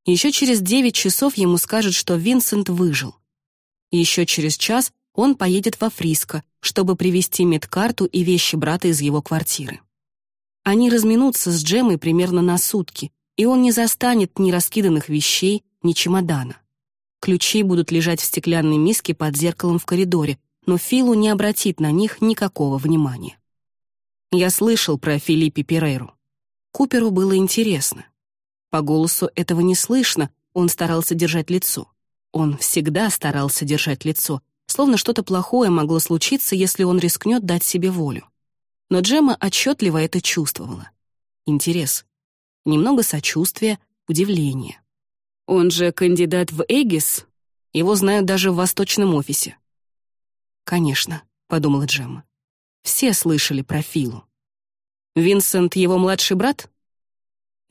B: Еще через девять часов ему скажут, что Винсент выжил. Еще через час он поедет во Фриско, чтобы привезти медкарту и вещи брата из его квартиры. Они разминутся с Джемой примерно на сутки, и он не застанет ни раскиданных вещей, ни чемодана. Ключи будут лежать в стеклянной миске под зеркалом в коридоре, но Филу не обратит на них никакого внимания. Я слышал про Филиппе Перейру. Куперу было интересно. По голосу этого не слышно, он старался держать лицо. Он всегда старался держать лицо, словно что-то плохое могло случиться, если он рискнет дать себе волю. Но Джема отчетливо это чувствовала. Интерес немного сочувствия, удивления. Он же кандидат в Эгис. Его знают даже в восточном офисе. «Конечно», — подумала Джемма. «Все слышали про Филу». «Винсент — его младший брат?»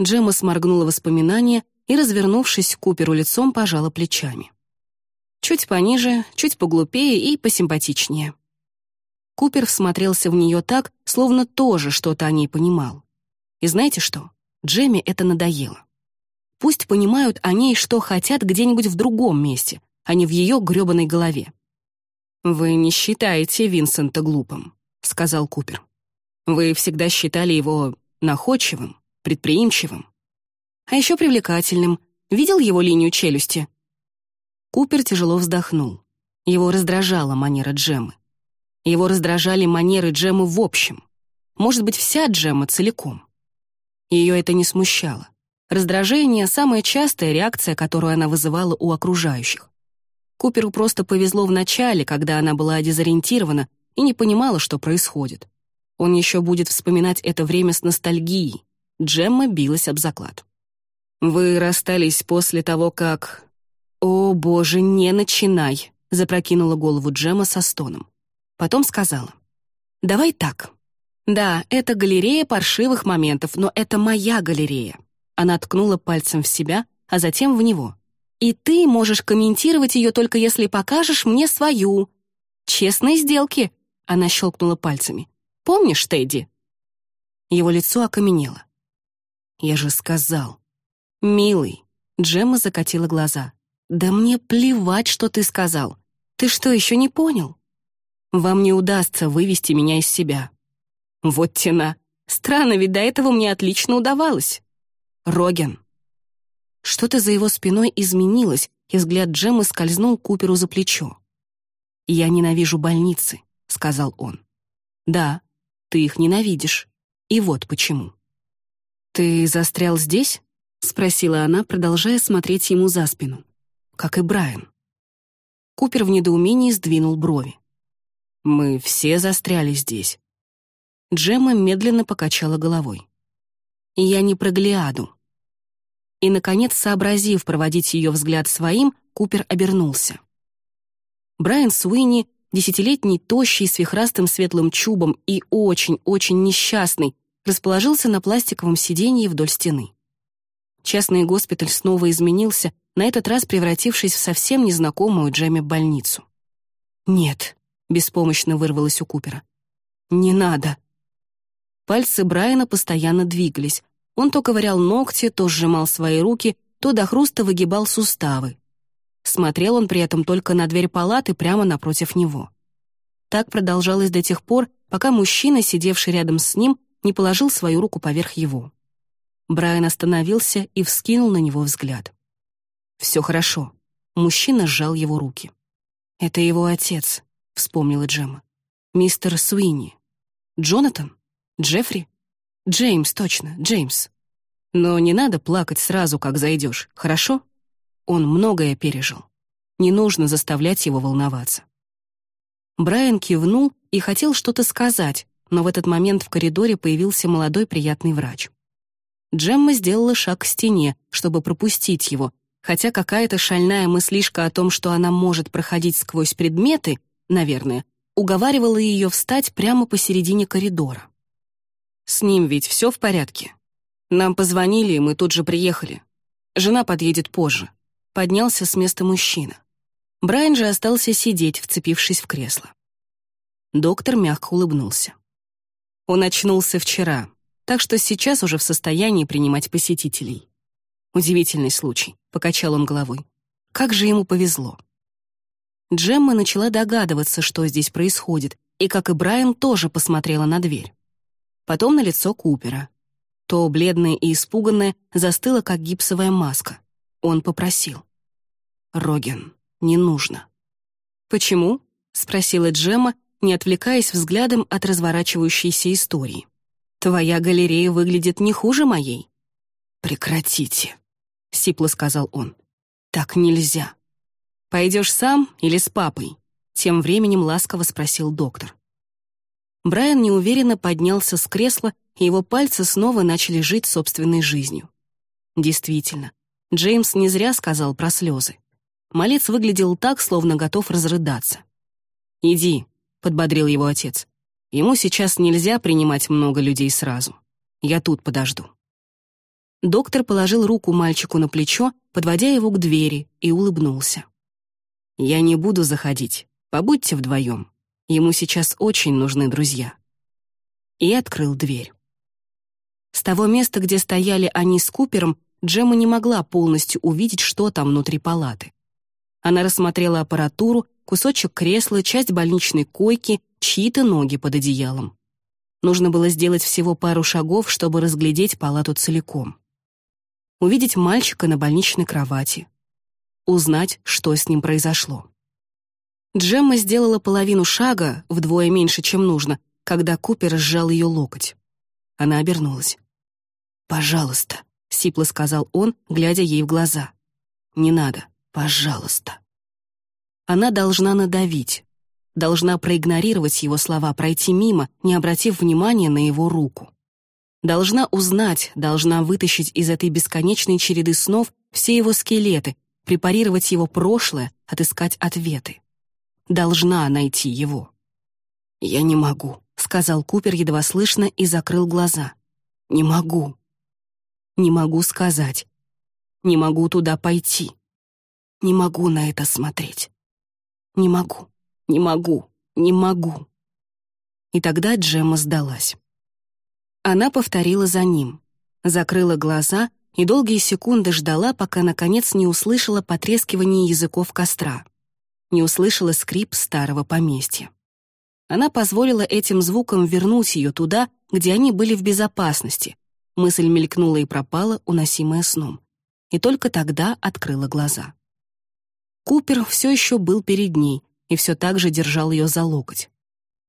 B: Джемма сморгнула воспоминания и, развернувшись к Куперу лицом, пожала плечами. Чуть пониже, чуть поглупее и посимпатичнее. Купер всмотрелся в нее так, словно тоже что-то о ней понимал. И знаете что? Джемми это надоело. Пусть понимают о ней, что хотят где-нибудь в другом месте, а не в ее грёбаной голове. «Вы не считаете Винсента глупым», — сказал Купер. «Вы всегда считали его находчивым, предприимчивым. А еще привлекательным. Видел его линию челюсти?» Купер тяжело вздохнул. Его раздражала манера Джемы. Его раздражали манеры Джемы в общем. Может быть, вся Джема целиком. Ее это не смущало. Раздражение — самая частая реакция, которую она вызывала у окружающих. Куперу просто повезло в начале, когда она была дезориентирована и не понимала, что происходит. Он еще будет вспоминать это время с ностальгией. Джемма билась об заклад. «Вы расстались после того, как...» «О, боже, не начинай!» — запрокинула голову Джемма со стоном. Потом сказала. «Давай так. Да, это галерея паршивых моментов, но это моя галерея. Она ткнула пальцем в себя, а затем в него. И ты можешь комментировать ее только если покажешь мне свою. Честные сделки. Она щелкнула пальцами. Помнишь, Тедди? Его лицо окаменело. Я же сказал. Милый. Джемма закатила глаза. Да мне плевать, что ты сказал. Ты что, еще не понял? Вам не удастся вывести меня из себя. Вот тена. Странно, ведь до этого мне отлично удавалось.
A: Роген!» Что-то за его спиной изменилось, и взгляд Джеммы скользнул Куперу за плечо. «Я ненавижу больницы», — сказал он. «Да, ты их ненавидишь. И вот почему». «Ты застрял здесь?» — спросила она, продолжая смотреть ему за спину. «Как и Брайан». Купер в недоумении сдвинул брови. «Мы все застряли здесь». Джемма медленно покачала головой. «Я не про Глиаду». И, наконец, сообразив проводить ее взгляд своим, Купер обернулся. Брайан Суини, десятилетний, тощий, с вихрастым светлым чубом и очень-очень несчастный, расположился на пластиковом сиденье вдоль стены. Частный госпиталь снова изменился, на этот раз превратившись в совсем незнакомую Джеме больницу. «Нет», — беспомощно вырвалось у Купера. «Не надо». Пальцы Брайана постоянно двигались. Он то ковырял ногти, то сжимал свои руки, то до хруста выгибал суставы. Смотрел он при этом только на дверь палаты прямо напротив него. Так продолжалось до тех пор, пока мужчина, сидевший рядом с ним, не положил свою руку поверх его. Брайан остановился и вскинул на него взгляд. «Все хорошо». Мужчина сжал его руки. «Это его отец», — вспомнила Джемма. «Мистер Суини. Джонатан? Джеффри? Джеймс, точно, Джеймс. Но не надо плакать сразу, как зайдешь, хорошо? Он многое пережил. Не нужно заставлять его волноваться». Брайан кивнул и хотел что-то сказать, но в этот момент в коридоре появился молодой приятный врач. Джемма сделала шаг к стене, чтобы пропустить его, хотя какая-то шальная мыслишка о том, что она может проходить сквозь предметы, наверное, уговаривала ее встать прямо посередине коридора. «С ним ведь все в порядке? Нам позвонили, и мы тут же приехали. Жена подъедет позже». Поднялся с места мужчина. Брайан же остался сидеть, вцепившись в кресло. Доктор мягко улыбнулся. Он очнулся вчера, так что сейчас уже в состоянии принимать посетителей. Удивительный случай, покачал он головой. Как же ему повезло. Джемма начала догадываться, что здесь происходит, и, как и Брайан, тоже посмотрела на дверь. Потом на лицо Купера. То, бледное и испуганное, застыло, как гипсовая маска. Он попросил. «Роген, не нужно». «Почему?» — спросила Джемма, не отвлекаясь взглядом от разворачивающейся истории. «Твоя галерея выглядит не хуже моей». «Прекратите», — сипло сказал он. «Так нельзя». «Пойдешь сам или с папой?» Тем временем ласково спросил доктор. Брайан неуверенно поднялся с кресла, и его пальцы снова начали жить собственной жизнью. Действительно, Джеймс не зря сказал про слезы. Малец выглядел так, словно готов разрыдаться. «Иди», подбодрил его отец. Ему сейчас нельзя принимать много людей сразу. Я тут подожду. Доктор положил руку мальчику на плечо, подводя его к двери, и улыбнулся. «Я не буду заходить. Побудьте вдвоем. Ему сейчас очень нужны друзья». И открыл дверь. С того места, где стояли они с Купером, Джема не могла полностью увидеть, что там внутри палаты. Она рассмотрела аппаратуру, кусочек кресла, часть больничной койки, чьи-то ноги под одеялом. Нужно было сделать всего пару шагов, чтобы разглядеть палату целиком. Увидеть мальчика на больничной кровати. Узнать, что с ним произошло. Джемма сделала половину шага, вдвое меньше, чем нужно, когда Купер сжал ее локоть. Она обернулась. «Пожалуйста», — сипло сказал он, глядя ей в глаза. «Не надо, пожалуйста». Она должна надавить, должна проигнорировать его слова, пройти мимо, не обратив внимания на его руку. Должна узнать, должна вытащить из этой бесконечной череды снов все его скелеты, препарировать его прошлое, отыскать ответы. Должна найти его. «Я не могу», — сказал Купер едва слышно и закрыл глаза. «Не могу. Не могу сказать. Не могу туда пойти. Не могу на это смотреть. Не могу, не могу, не могу. И тогда Джемма сдалась. Она повторила за ним, закрыла глаза и долгие секунды ждала, пока, наконец, не услышала потрескивание языков костра, не услышала скрип старого поместья. Она позволила этим звукам вернуть ее туда, где они были в безопасности, Мысль мелькнула и пропала, уносимая сном. И только тогда открыла глаза. Купер все еще был перед ней и все так же держал ее за локоть.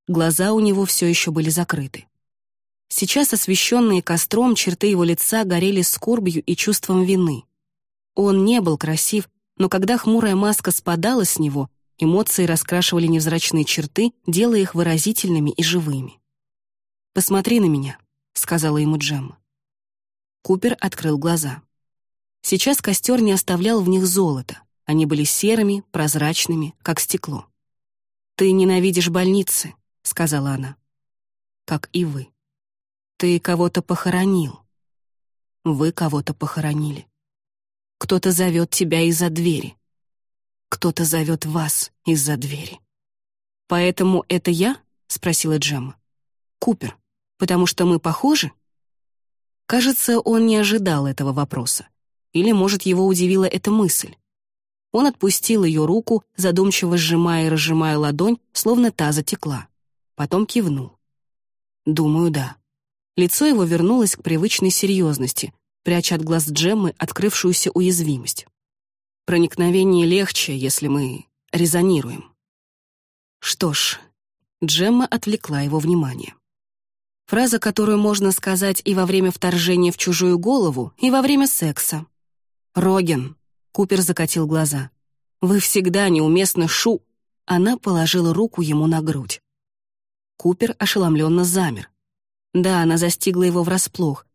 A: Глаза у него все еще были закрыты. Сейчас, освещенные костром, черты его лица горели скорбью и чувством вины. Он не был красив, но когда хмурая маска спадала с него, эмоции раскрашивали невзрачные черты, делая их выразительными и живыми. «Посмотри на меня», — сказала ему Джемма. Купер открыл глаза. Сейчас костер не оставлял в них золота. Они были серыми, прозрачными, как стекло. «Ты ненавидишь больницы», — сказала она. «Как и вы. Ты кого-то похоронил. Вы кого-то похоронили. Кто-то зовет тебя из-за двери. Кто-то зовет вас из-за двери. «Поэтому это я?» — спросила Джемма. «Купер, потому что мы похожи?» Кажется, он не ожидал этого вопроса. Или, может, его удивила эта мысль. Он отпустил ее руку, задумчиво сжимая и разжимая ладонь, словно та затекла. Потом кивнул. «Думаю, да». Лицо его вернулось к привычной серьезности, пряча от глаз Джеммы открывшуюся уязвимость. Проникновение легче, если мы резонируем. Что ж, Джемма отвлекла его внимание. Фраза, которую можно сказать и во время вторжения в чужую голову, и во время секса. «Роген», — Купер закатил глаза, — «вы всегда неуместно шу...» Она положила руку ему на грудь. Купер ошеломленно замер. Да, она застигла его врасплох.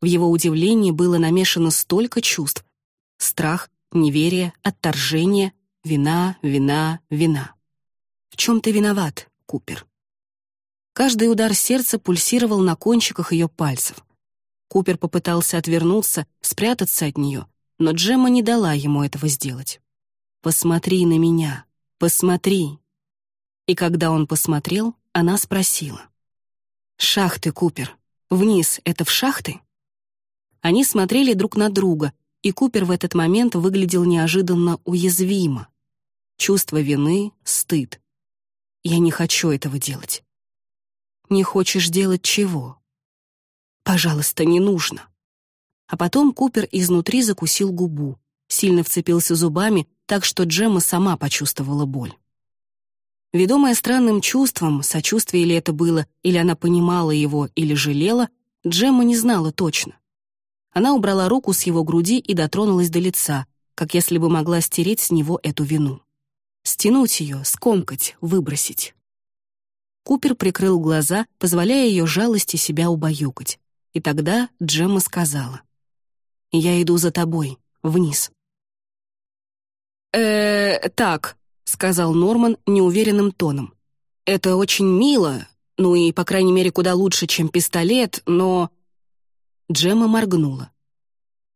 A: В его удивлении было намешано столько чувств. Страх, неверие, отторжение, вина, вина, вина. «В чем ты виноват, Купер?» Каждый удар сердца пульсировал на кончиках ее пальцев. Купер попытался отвернуться, спрятаться от нее, но Джемма не дала ему этого сделать. «Посмотри на меня, посмотри». И когда он посмотрел, она спросила. «Шахты, Купер. Вниз — это в шахты?» Они смотрели друг на друга, и Купер в этот момент выглядел неожиданно уязвимо. Чувство вины, стыд. «Я не хочу этого делать». «Не хочешь делать чего?» «Пожалуйста, не нужно». А потом Купер изнутри закусил губу, сильно вцепился зубами, так что Джемма сама почувствовала боль. Ведомая странным чувством, сочувствие ли это было, или она понимала его, или жалела, Джемма не знала точно. Она убрала руку с его груди и дотронулась до лица, как если бы могла стереть с него эту вину. Стянуть ее, скомкать, выбросить. Купер прикрыл глаза, позволяя ее жалости себя убаюкать. И тогда Джемма сказала. «Я иду за тобой, вниз». «Э, так», — сказал Норман неуверенным тоном. «Это очень мило, ну и, по крайней мере, куда лучше, чем пистолет, но...» Джемма моргнула.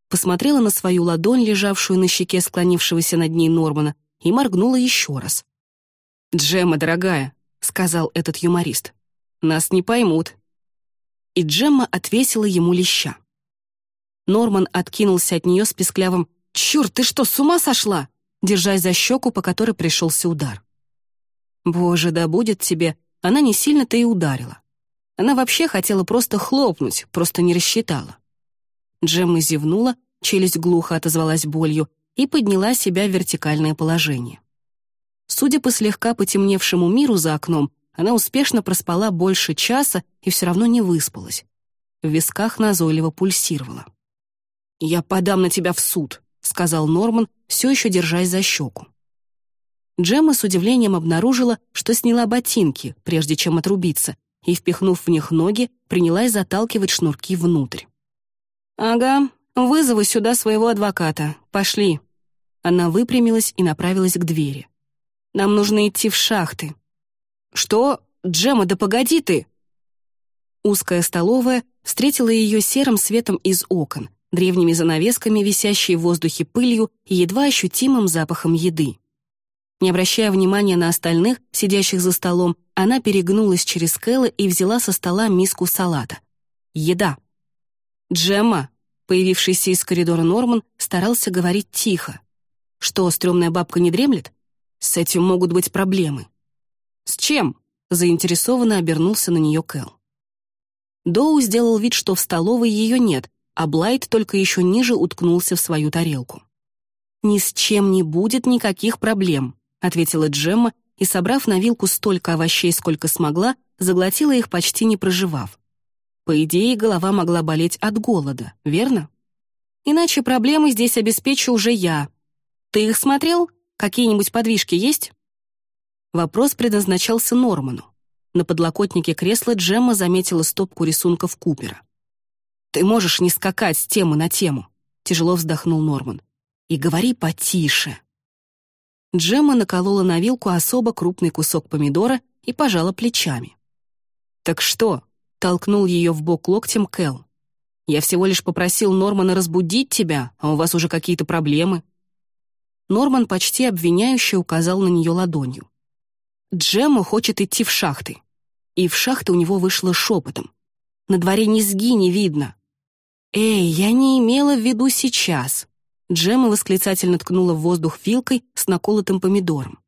A: Посмотрела на свою ладонь, лежавшую на щеке склонившегося над ней Нормана, и моргнула еще раз. «Джемма, дорогая», — сказал этот юморист, — «нас не поймут». И Джемма отвесила ему леща. Норман откинулся от нее с песклявым «Чёрт, ты что, с ума сошла?» держась за щеку, по которой пришелся удар. «Боже, да будет тебе!» Она не сильно-то и ударила. Она вообще хотела просто хлопнуть, просто не рассчитала. Джемма зевнула, челюсть глухо отозвалась болью и подняла себя в вертикальное положение. Судя по слегка потемневшему миру за окном, она успешно проспала больше часа и все равно не выспалась. В висках назойливо пульсировала. «Я подам на тебя в суд», — сказал Норман, все еще держась за щеку. Джемма с удивлением обнаружила, что сняла ботинки, прежде чем отрубиться, и, впихнув в них ноги, принялась заталкивать шнурки внутрь. «Ага, вызову сюда своего адвоката. Пошли». Она выпрямилась и направилась к двери. «Нам нужно идти в шахты». «Что? Джема, да погоди ты!» Узкая столовая встретила ее серым светом из окон, древними занавесками, висящей в воздухе пылью и едва ощутимым запахом еды. Не обращая внимания на остальных, сидящих за столом, она перегнулась через Кэлла и взяла со стола миску салата. Еда. «Джемма», появившийся из коридора Норман, старался говорить тихо. «Что, стрёмная бабка не дремлет? С этим могут быть проблемы». «С чем?» — заинтересованно обернулся на нее Кэл. Доу сделал вид, что в столовой ее нет, а Блайт только еще ниже уткнулся в свою тарелку. «Ни с чем не будет никаких проблем», — ответила Джемма и, собрав на вилку столько овощей, сколько смогла, заглотила их, почти не проживав. По идее, голова могла болеть от голода, верно? Иначе проблемы здесь обеспечу уже я. Ты их смотрел? Какие-нибудь подвижки есть? Вопрос предназначался Норману. На подлокотнике кресла Джемма заметила стопку рисунков Купера. «Ты можешь не скакать с темы на тему», — тяжело вздохнул Норман. «И говори потише». Джемма наколола на вилку особо крупный кусок помидора и пожала плечами. «Так что?» — толкнул ее в бок локтем Кэл. «Я всего лишь попросил Нормана разбудить тебя, а у вас уже какие-то проблемы». Норман почти обвиняюще указал на нее ладонью. Джемма хочет идти в шахты. И в шахты у него вышло шепотом. На дворе низги не видно. «Эй, я не имела в виду сейчас!» Джемма восклицательно ткнула в воздух вилкой с наколотым помидором.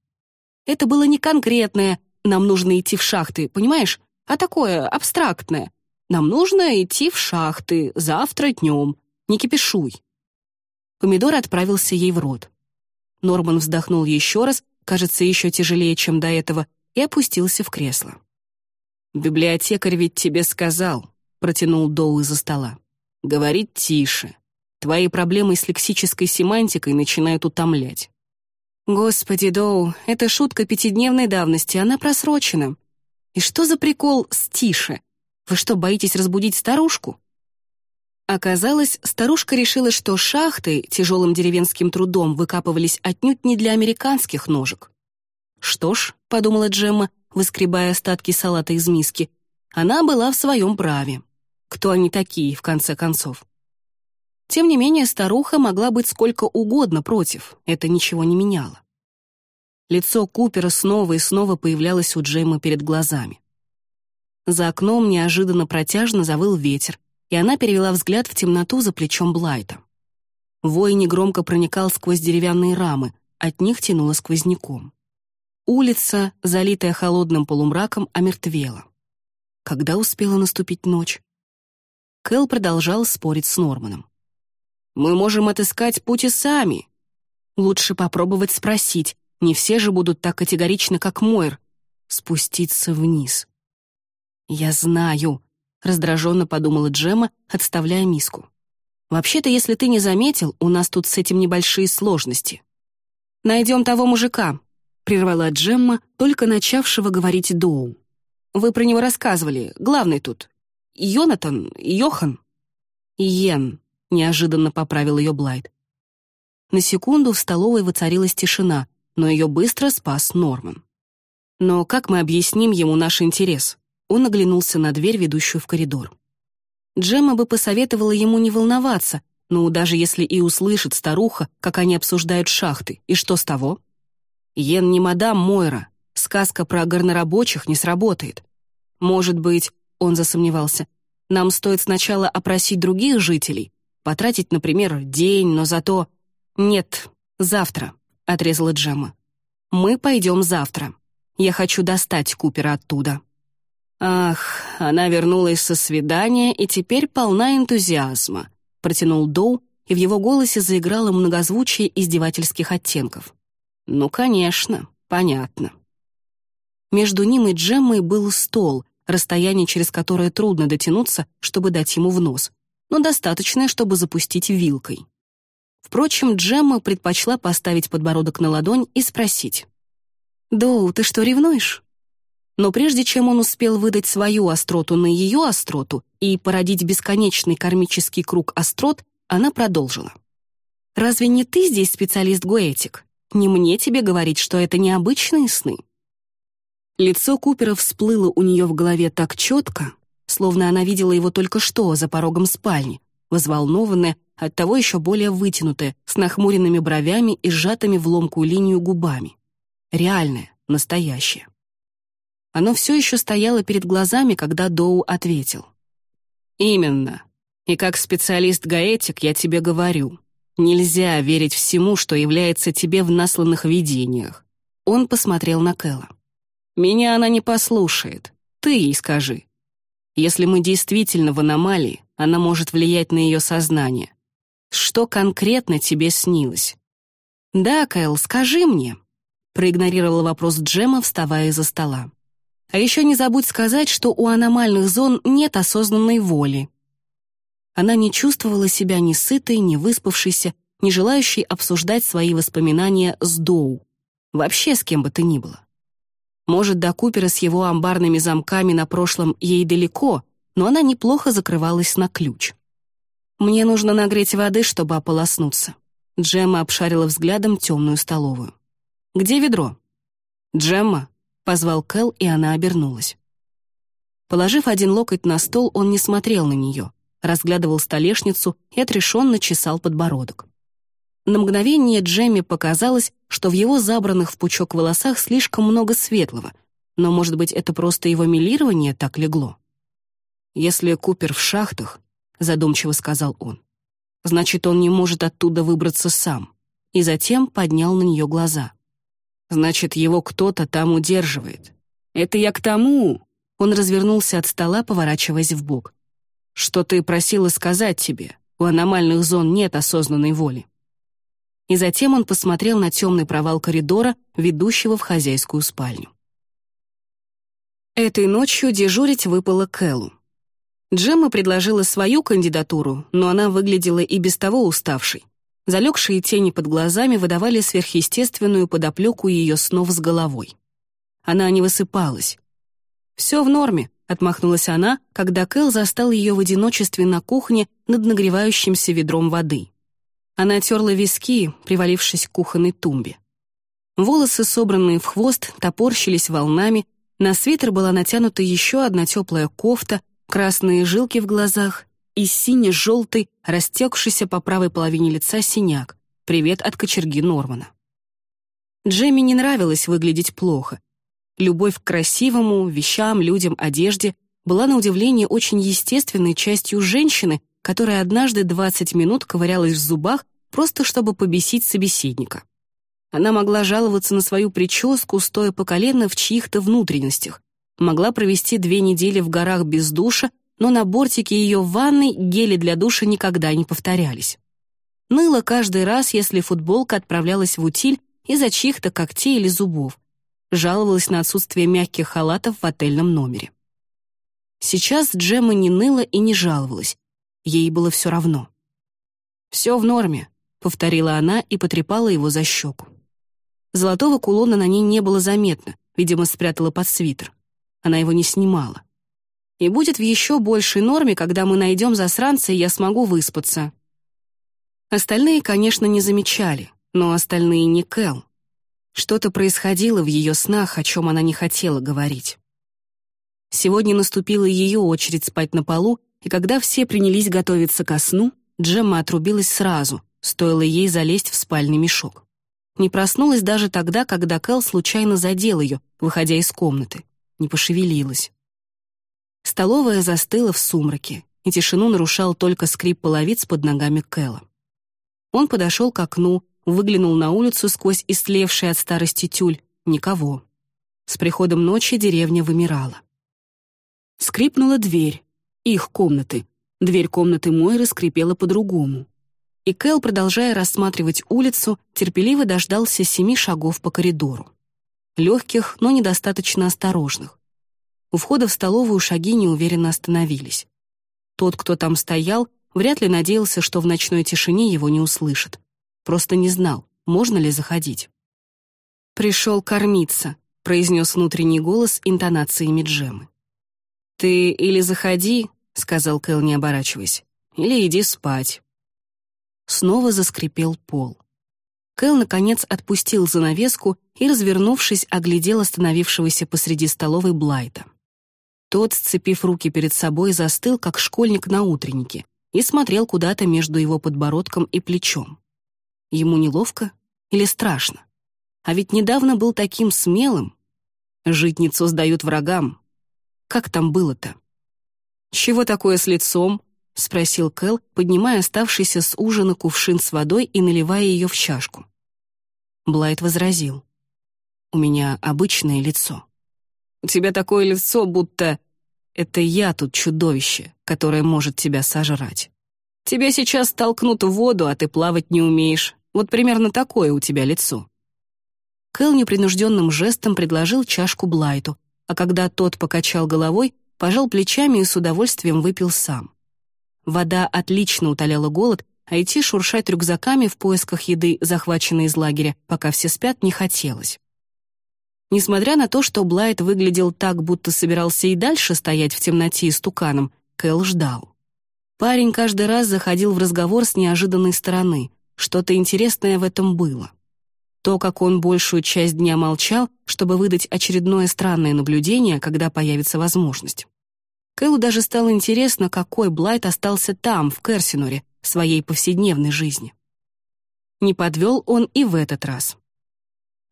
A: «Это было не конкретное «нам нужно идти в шахты», понимаешь, а такое абстрактное. «Нам нужно идти в шахты завтра днем. Не кипишуй». Помидор отправился ей в рот. Норман вздохнул еще раз кажется, еще тяжелее, чем до этого, и опустился в кресло. «Библиотекарь ведь тебе сказал», — протянул Доу из-за стола. «Говорить тише. Твои проблемы с лексической семантикой начинают утомлять». «Господи, Доу, это шутка пятидневной давности, она просрочена. И что за прикол с тише? Вы что, боитесь разбудить старушку?» Оказалось, старушка решила, что шахты тяжелым деревенским трудом выкапывались отнюдь не для американских ножек. «Что ж», — подумала Джемма, выскребая остатки салата из миски, она была в своем праве. Кто они такие, в конце концов? Тем не менее, старуха могла быть сколько угодно против, это ничего не меняло. Лицо Купера снова и снова появлялось у Джеммы перед глазами. За окном неожиданно протяжно завыл ветер, и она перевела взгляд в темноту за плечом Блайта. Вой негромко проникал сквозь деревянные рамы, от них тянуло сквозняком. Улица, залитая холодным полумраком, омертвела. Когда успела наступить ночь? Кэл продолжал спорить с Норманом. «Мы можем отыскать пути сами. Лучше попробовать спросить, не все же будут так категоричны, как Мойр. Спуститься вниз». «Я знаю», раздраженно подумала Джема, отставляя миску. «Вообще-то, если ты не заметил, у нас тут с этим небольшие сложности». «Найдем того мужика», — прервала Джемма, только начавшего говорить Доу. «Вы про него рассказывали, главный тут. Йонатан, Йохан?» «Йен», — неожиданно поправил ее Блайт. На секунду в столовой воцарилась тишина, но ее быстро спас Норман. «Но как мы объясним ему наш интерес?» Он оглянулся на дверь, ведущую в коридор. Джемма бы посоветовала ему не волноваться, но даже если и услышит старуха, как они обсуждают шахты, и что с того? Йен не мадам Мойра, сказка про горнорабочих не сработает. Может быть, он засомневался, нам стоит сначала опросить других жителей, потратить, например, день, но зато... Нет, завтра, — отрезала Джемма. Мы пойдем завтра. Я хочу достать Купера оттуда. «Ах, она вернулась со свидания и теперь полна энтузиазма», протянул Доу, и в его голосе заиграло многозвучие издевательских оттенков. «Ну, конечно, понятно». Между ним и Джеммой был стол, расстояние, через которое трудно дотянуться, чтобы дать ему в нос, но достаточное, чтобы запустить вилкой. Впрочем, Джемма предпочла поставить подбородок на ладонь и спросить. «Доу, ты что, ревнуешь?» Но прежде чем он успел выдать свою остроту на ее остроту и породить бесконечный кармический круг острот, она продолжила. «Разве не ты здесь специалист-гоэтик? Не мне тебе говорить, что это необычные сны?» Лицо Купера всплыло у нее в голове так четко, словно она видела его только что за порогом спальни, взволнованная, оттого еще более вытянутая, с нахмуренными бровями и сжатыми в ломкую линию губами. Реальное, настоящее. Оно все еще стояло перед глазами, когда Доу ответил. «Именно. И как специалист-гаэтик я тебе говорю, нельзя верить всему, что является тебе в насланных видениях». Он посмотрел на Кэлла. «Меня она не послушает. Ты ей скажи».
B: Если мы действительно в аномалии, она может влиять на ее сознание. Что конкретно тебе снилось? «Да, Кэл, скажи мне», — проигнорировала вопрос Джема, вставая из-за стола. «А еще не забудь сказать, что у аномальных зон нет осознанной воли». Она не чувствовала себя ни сытой, ни выспавшейся, не желающей обсуждать свои воспоминания с Доу. Вообще с кем бы то ни было. Может, до Купера с его амбарными замками на прошлом ей далеко, но она неплохо закрывалась на ключ. «Мне нужно нагреть воды, чтобы ополоснуться». Джемма обшарила взглядом темную столовую. «Где ведро?» «Джемма», — позвал Кэл, и она обернулась. Положив один локоть на стол, он не смотрел на нее, разглядывал столешницу и отрешенно чесал подбородок. На мгновение Джемми показалось, что в его забранных в пучок волосах слишком много светлого, но, может быть, это просто его милирование так легло. «Если Купер в шахтах», — задумчиво сказал он, «значит, он не может оттуда выбраться сам», и затем поднял на нее глаза. «Значит, его кто-то там удерживает. Это я к тому...» Он развернулся от стола, поворачиваясь в бок. «Что ты просила сказать тебе? У аномальных зон нет осознанной воли и затем он посмотрел на темный провал коридора, ведущего в хозяйскую спальню. Этой ночью дежурить выпало Кэллу. Джемма предложила свою кандидатуру, но она выглядела и без того уставшей. Залегшие тени под глазами выдавали сверхъестественную подоплеку ее снов с головой. Она не высыпалась. «Все в норме», — отмахнулась она, когда Кэл застал ее в одиночестве на кухне над нагревающимся ведром воды. Она терла виски, привалившись к кухонной тумбе. Волосы, собранные в хвост, топорщились волнами, на свитер была натянута еще одна теплая кофта, красные жилки в глазах и сине-желтый, растекшийся по правой половине лица синяк. Привет от кочерги Нормана. Джемми не нравилось выглядеть плохо. Любовь к красивому, вещам, людям, одежде была на удивление очень естественной частью женщины, которая однажды 20 минут ковырялась в зубах, просто чтобы побесить собеседника. Она могла жаловаться на свою прическу, стоя по колено в чьих-то внутренностях, могла провести две недели в горах без душа, но на бортике ее ванной гели для душа никогда не повторялись. Ныла каждый раз, если футболка отправлялась в утиль из-за чьих-то когтей или зубов. Жаловалась на отсутствие мягких халатов в отельном номере. Сейчас Джемма не ныла и не жаловалась. Ей было все равно. «Все в норме», — повторила она и потрепала его за щеку. Золотого кулона на ней не было заметно, видимо, спрятала под свитер. Она его не снимала. И будет в еще большей норме, когда мы найдем засранца, и я смогу выспаться. Остальные, конечно, не замечали, но остальные не Кэл. Что-то происходило в ее снах, о чем она не хотела говорить. Сегодня наступила ее очередь спать на полу, и когда все принялись готовиться ко сну, Джемма отрубилась сразу, стоило ей залезть в спальный мешок. Не проснулась даже тогда, когда Кэл случайно задел ее, выходя из комнаты. Не пошевелилась. Столовая застыла в сумраке, и тишину нарушал только скрип половиц под ногами Кэла. Он подошел к окну, выглянул на улицу сквозь истлевший от старости тюль. Никого. С приходом ночи деревня вымирала. Скрипнула дверь, их комнаты. Дверь комнаты Мойры скрипела по-другому. И Кэл, продолжая рассматривать улицу, терпеливо дождался семи шагов по коридору. Легких, но недостаточно осторожных. У входа в столовую шаги неуверенно остановились. Тот, кто там стоял, вряд ли надеялся, что в ночной тишине его не услышат. Просто не знал, можно ли заходить. «Пришел кормиться», — произнес внутренний голос интонациями Джемы. «Ты или заходи», — сказал Кэл, не оборачиваясь, «или иди спать». Снова заскрипел пол. Кэл, наконец, отпустил занавеску и, развернувшись, оглядел остановившегося посреди столовой Блайта. Тот, сцепив руки перед собой, застыл, как школьник на утреннике, и смотрел куда-то между его подбородком и плечом. Ему неловко или страшно? А ведь недавно был таким смелым. Житницу сдают врагам, как там было-то?» «Чего такое с лицом?» — спросил Кэл, поднимая оставшийся с ужина кувшин с водой и наливая ее в чашку. Блайт возразил. «У меня обычное лицо». «У тебя такое лицо, будто...» Это я тут чудовище, которое может тебя сожрать. Тебя сейчас толкнут в воду, а ты плавать не умеешь. Вот примерно такое у тебя лицо».
A: Кэл непринужденным жестом предложил чашку Блайту, а когда тот покачал головой, пожал плечами и с удовольствием выпил сам. Вода отлично утоляла голод, а идти шуршать рюкзаками в поисках еды, захваченной из лагеря, пока все спят, не хотелось. Несмотря на то, что Блайт выглядел так, будто собирался и дальше стоять в темноте истуканом, Кэл ждал. Парень каждый раз заходил в разговор с неожиданной стороны. Что-то интересное в этом было. То, как он большую часть дня молчал, чтобы выдать очередное странное наблюдение, когда появится возможность. Кэллу даже стало интересно, какой Блайт остался там, в Керсиноре, в своей повседневной жизни. Не подвел он и в этот раз.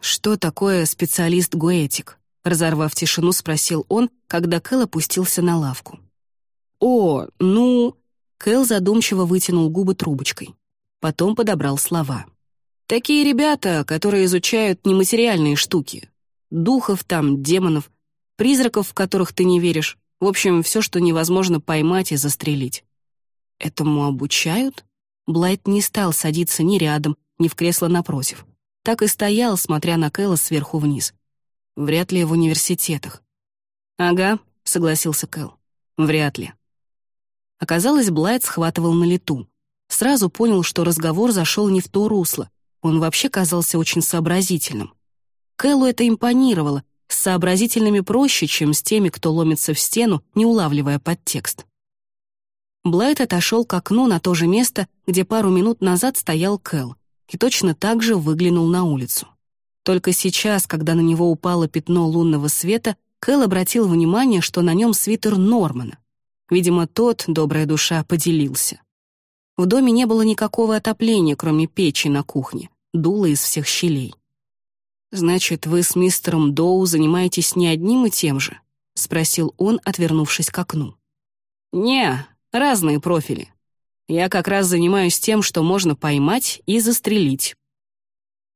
A: «Что такое специалист-гоэтик?» Разорвав тишину, спросил он, когда Кэл опустился на лавку. «О, ну...» Кэл задумчиво вытянул губы трубочкой. Потом подобрал слова. Такие ребята, которые изучают нематериальные штуки. Духов там, демонов, призраков, в которых ты не веришь. В общем, все, что невозможно поймать и застрелить. Этому обучают? Блайт не стал садиться ни рядом, ни в кресло напротив. Так и стоял, смотря на Кэлла сверху вниз. Вряд ли в университетах. «Ага», — согласился Кэл. «Вряд ли». Оказалось, Блайт схватывал на лету. Сразу понял, что разговор зашел не в то русло, он вообще казался очень сообразительным. Кэллу это импонировало, с сообразительными проще, чем с теми, кто ломится в стену, не улавливая подтекст. Блайт отошел к окну на то же место, где пару минут назад стоял Кэл, и точно так же выглянул на улицу. Только сейчас, когда на него упало пятно лунного света, Кэл обратил внимание, что на нем свитер Нормана. Видимо, тот, добрая душа, поделился. В доме не было никакого отопления, кроме печи на кухне, дуло из всех щелей. «Значит, вы с мистером Доу занимаетесь не одним и тем же?» — спросил он, отвернувшись к окну. «Не, разные профили. Я как раз занимаюсь тем, что можно поймать и застрелить».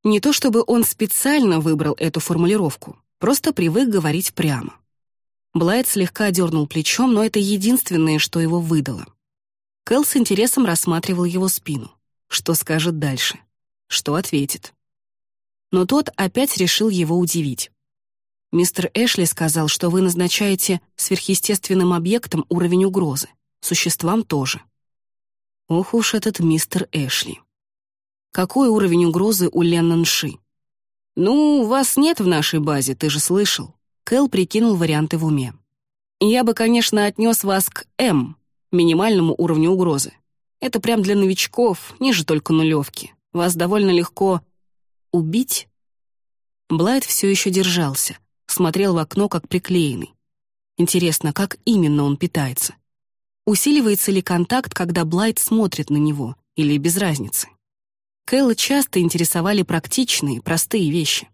A: Не то чтобы он специально выбрал эту формулировку, просто привык говорить прямо. Блайт слегка дернул плечом, но это единственное, что его выдало. Кэл с интересом рассматривал его спину. Что скажет дальше? Что ответит? Но тот опять решил его удивить. «Мистер Эшли сказал, что вы назначаете сверхъестественным объектом уровень угрозы, существам тоже». Ох уж этот мистер Эшли. Какой уровень угрозы у Леннон Ши? «Ну, вас нет в нашей базе, ты же слышал». Кэл прикинул варианты в уме. «Я бы, конечно, отнес вас к М, минимальному уровню угрозы. Это прям для новичков, ниже только нулевки. Вас довольно легко убить. Блайт все еще держался, смотрел в окно как приклеенный. Интересно, как именно он питается? Усиливается ли контакт, когда Блайт смотрит на него, или без разницы? Кэлла часто интересовали практичные, простые вещи.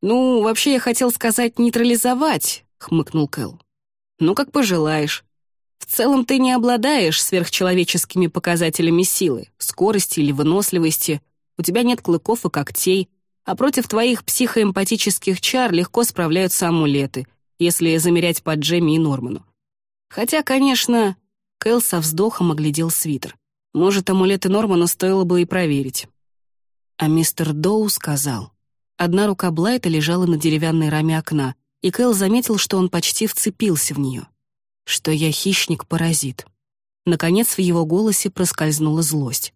A: «Ну, вообще я хотел сказать нейтрализовать», — хмыкнул Кэл. «Ну, как пожелаешь. В целом ты не обладаешь сверхчеловеческими показателями силы, скорости или выносливости, у тебя нет клыков и когтей, а против твоих психоэмпатических чар легко справляются амулеты, если замерять по Джемми и Норману. Хотя, конечно, Кэл со вздохом оглядел свитер. Может, амулеты Норману стоило бы и проверить. А мистер Доу сказал. Одна рука Блайта лежала на деревянной раме окна, и Кэл заметил, что он почти вцепился в нее что я хищник-паразит. Наконец в его голосе проскользнула злость,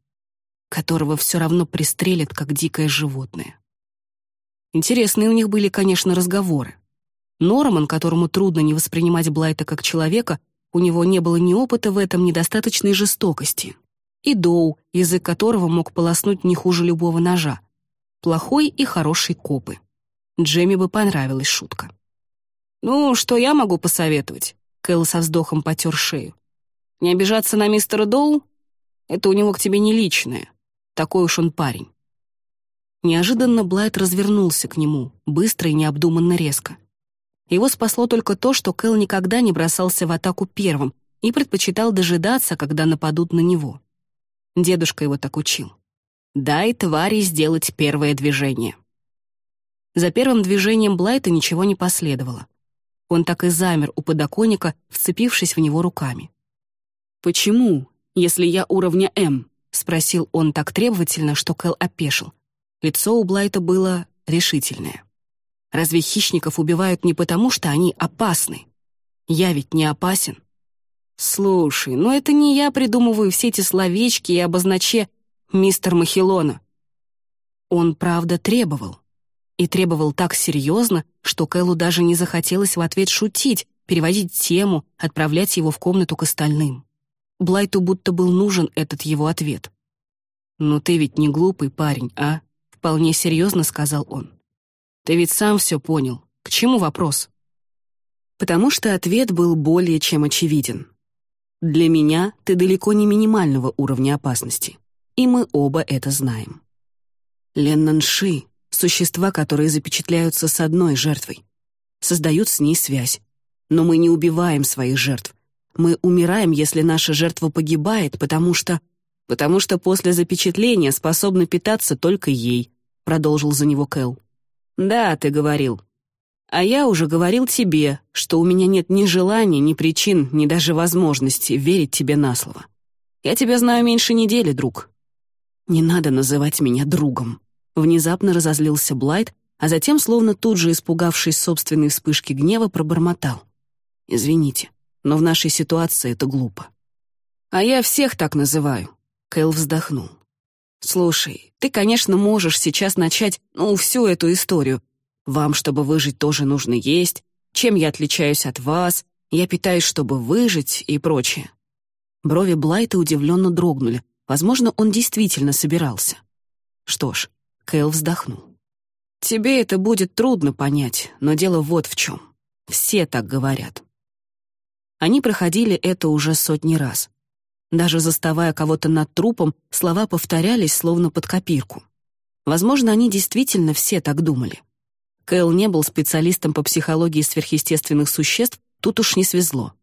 A: которого все равно пристрелят, как дикое животное. Интересные у них были, конечно, разговоры. Норман, которому трудно не воспринимать Блайта как человека, у него не было ни опыта в этом, ни достаточной жестокости. И Доу, язык которого мог полоснуть не хуже любого ножа. Плохой и хороший копы. Джемми бы понравилась шутка. «Ну, что я могу посоветовать? Кэл со вздохом потер шею. «Не обижаться на мистера Доу? Это у него к тебе не личное. Такой уж он парень». Неожиданно Блайт развернулся к нему, быстро и необдуманно резко. Его спасло только то, что Кэл никогда не бросался в атаку первым и предпочитал дожидаться, когда нападут на него. Дедушка его так учил. «Дай твари сделать первое движение». За первым движением Блайта ничего не последовало. Он так и замер у подоконника, вцепившись в него руками. «Почему, если я уровня М?» — спросил он так требовательно, что Кэл опешил. Лицо у Блайта было решительное. «Разве хищников убивают не потому, что они опасны? Я ведь не опасен». «Слушай, ну это не я придумываю все эти словечки и обозначе мистер Махилона». Он, правда, требовал. И требовал так серьезно, что Кэллу даже не захотелось в ответ шутить, переводить тему, отправлять его в комнату к остальным. Блайту будто был нужен этот его ответ. «Ну ты ведь не глупый парень, а?» — вполне серьезно сказал он. «Ты ведь сам все понял. К чему вопрос?» Потому что ответ был более чем очевиден. Для меня ты далеко не минимального уровня опасности, и мы оба это знаем. Леннанши — существа, которые запечатляются с одной жертвой, создают с ней связь. Но мы не убиваем своих жертв. Мы умираем, если наша жертва погибает, потому что... Потому что после запечатления способны питаться только ей, продолжил за него Кэл. Да, ты говорил, а я уже говорил тебе, что у меня нет ни желания, ни причин, ни даже возможности верить тебе на слово. Я тебя знаю меньше недели, друг. Не надо называть меня другом. Внезапно разозлился Блайт, а затем, словно тут же испугавшись собственной вспышки гнева, пробормотал. «Извините, но в нашей ситуации это глупо». «А я всех так называю», — Кэл вздохнул. «Слушай, ты, конечно, можешь сейчас начать, ну, всю эту историю, вам, чтобы выжить, тоже нужно есть. Чем я отличаюсь от вас? Я питаюсь, чтобы выжить и прочее». Брови Блайта удивленно дрогнули. Возможно, он действительно собирался. Что ж, Кэл вздохнул. «Тебе это будет трудно понять, но дело вот в чем. Все так говорят». Они проходили это уже сотни раз. Даже заставая кого-то над трупом, слова повторялись, словно под копирку. Возможно, они действительно все так думали. Кэл не был специалистом по психологии сверхъестественных существ, тут уж не свезло.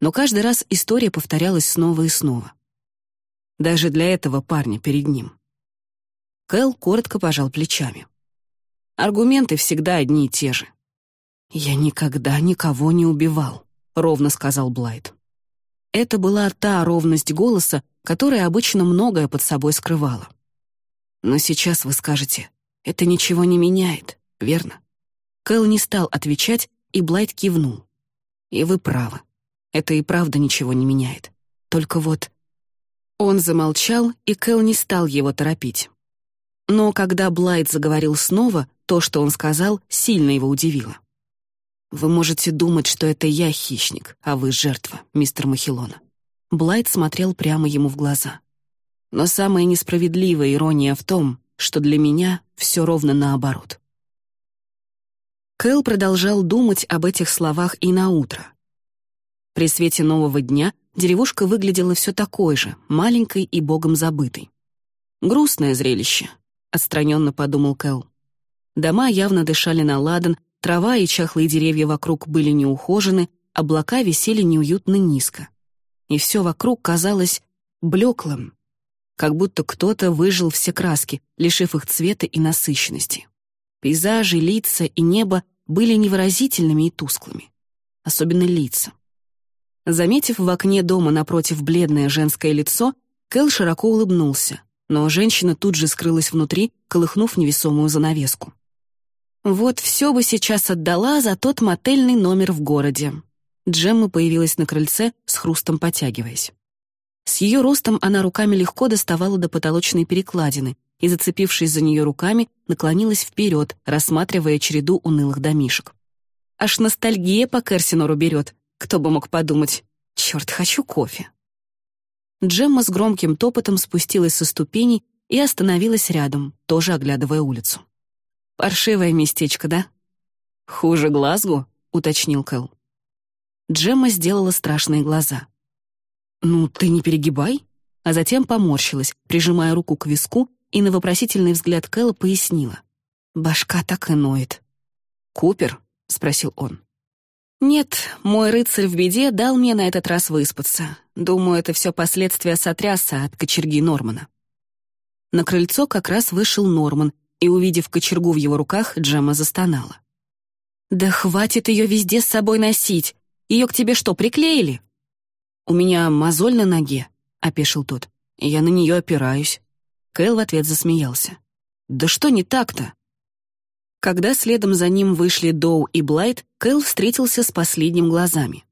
A: Но каждый раз история повторялась снова и снова. Даже для этого парня перед ним. Кэл коротко пожал плечами. Аргументы всегда одни и те же. «Я никогда никого не убивал», — ровно сказал Блайт. Это была та ровность голоса, которая обычно многое под собой скрывала. Но сейчас вы скажете, это ничего не меняет, верно? Кэл не стал отвечать, и Блайт кивнул. «И вы правы. Это и правда ничего не меняет. Только вот...» Он замолчал, и Кэл не стал его торопить. Но когда Блайт заговорил снова, то, что он сказал, сильно его удивило. «Вы можете думать, что это я хищник, а вы жертва, мистер Махилона». Блайт смотрел прямо ему в глаза. «Но самая несправедливая ирония в том, что для меня все ровно наоборот. Кэл продолжал думать об этих словах и на утро. При свете нового дня деревушка выглядела все такой же, маленькой и богом забытой. «Грустное зрелище», — отстраненно подумал Кэл. Дома явно дышали на ладан, трава и чахлые деревья вокруг были неухожены, облака висели неуютно низко. И все вокруг казалось блеклым, как будто кто-то выжил все краски, лишив их цвета и насыщенности. Пейзажи, лица и небо были невыразительными и тусклыми. Особенно лица. Заметив в окне дома напротив бледное женское лицо, Кэл широко улыбнулся, но женщина тут же скрылась внутри, колыхнув невесомую занавеску. «Вот все бы сейчас отдала за тот мотельный номер в городе». Джемма появилась на крыльце, с хрустом потягиваясь. С ее ростом она руками легко доставала до потолочной перекладины, и, зацепившись за нее руками, наклонилась вперед, рассматривая череду унылых домишек. Аж ностальгия по Керсинору берет. Кто бы мог подумать. Черт, хочу кофе. Джемма с громким топотом спустилась со ступеней и остановилась рядом, тоже оглядывая улицу. «Паршивое местечко, да?» «Хуже Глазгу?» — уточнил Кэл. Джемма сделала страшные глаза. «Ну, ты не перегибай», а затем поморщилась, прижимая руку к виску и на вопросительный взгляд Кэлла пояснила. «Башка так и ноет». «Купер?» — спросил он. «Нет, мой рыцарь в беде дал мне на этот раз выспаться. Думаю, это все последствия сотряса от кочерги Нормана». На крыльцо как раз вышел Норман, и, увидев кочергу в его руках, Джема застонала. «Да хватит ее везде с собой носить! Ее к тебе что, приклеили?» «У меня мозоль на ноге», — опешил тот. «Я на нее опираюсь». Кэл в ответ засмеялся. «Да что не так-то?» Когда следом за ним вышли Доу и Блайт, Кэл встретился с последним глазами.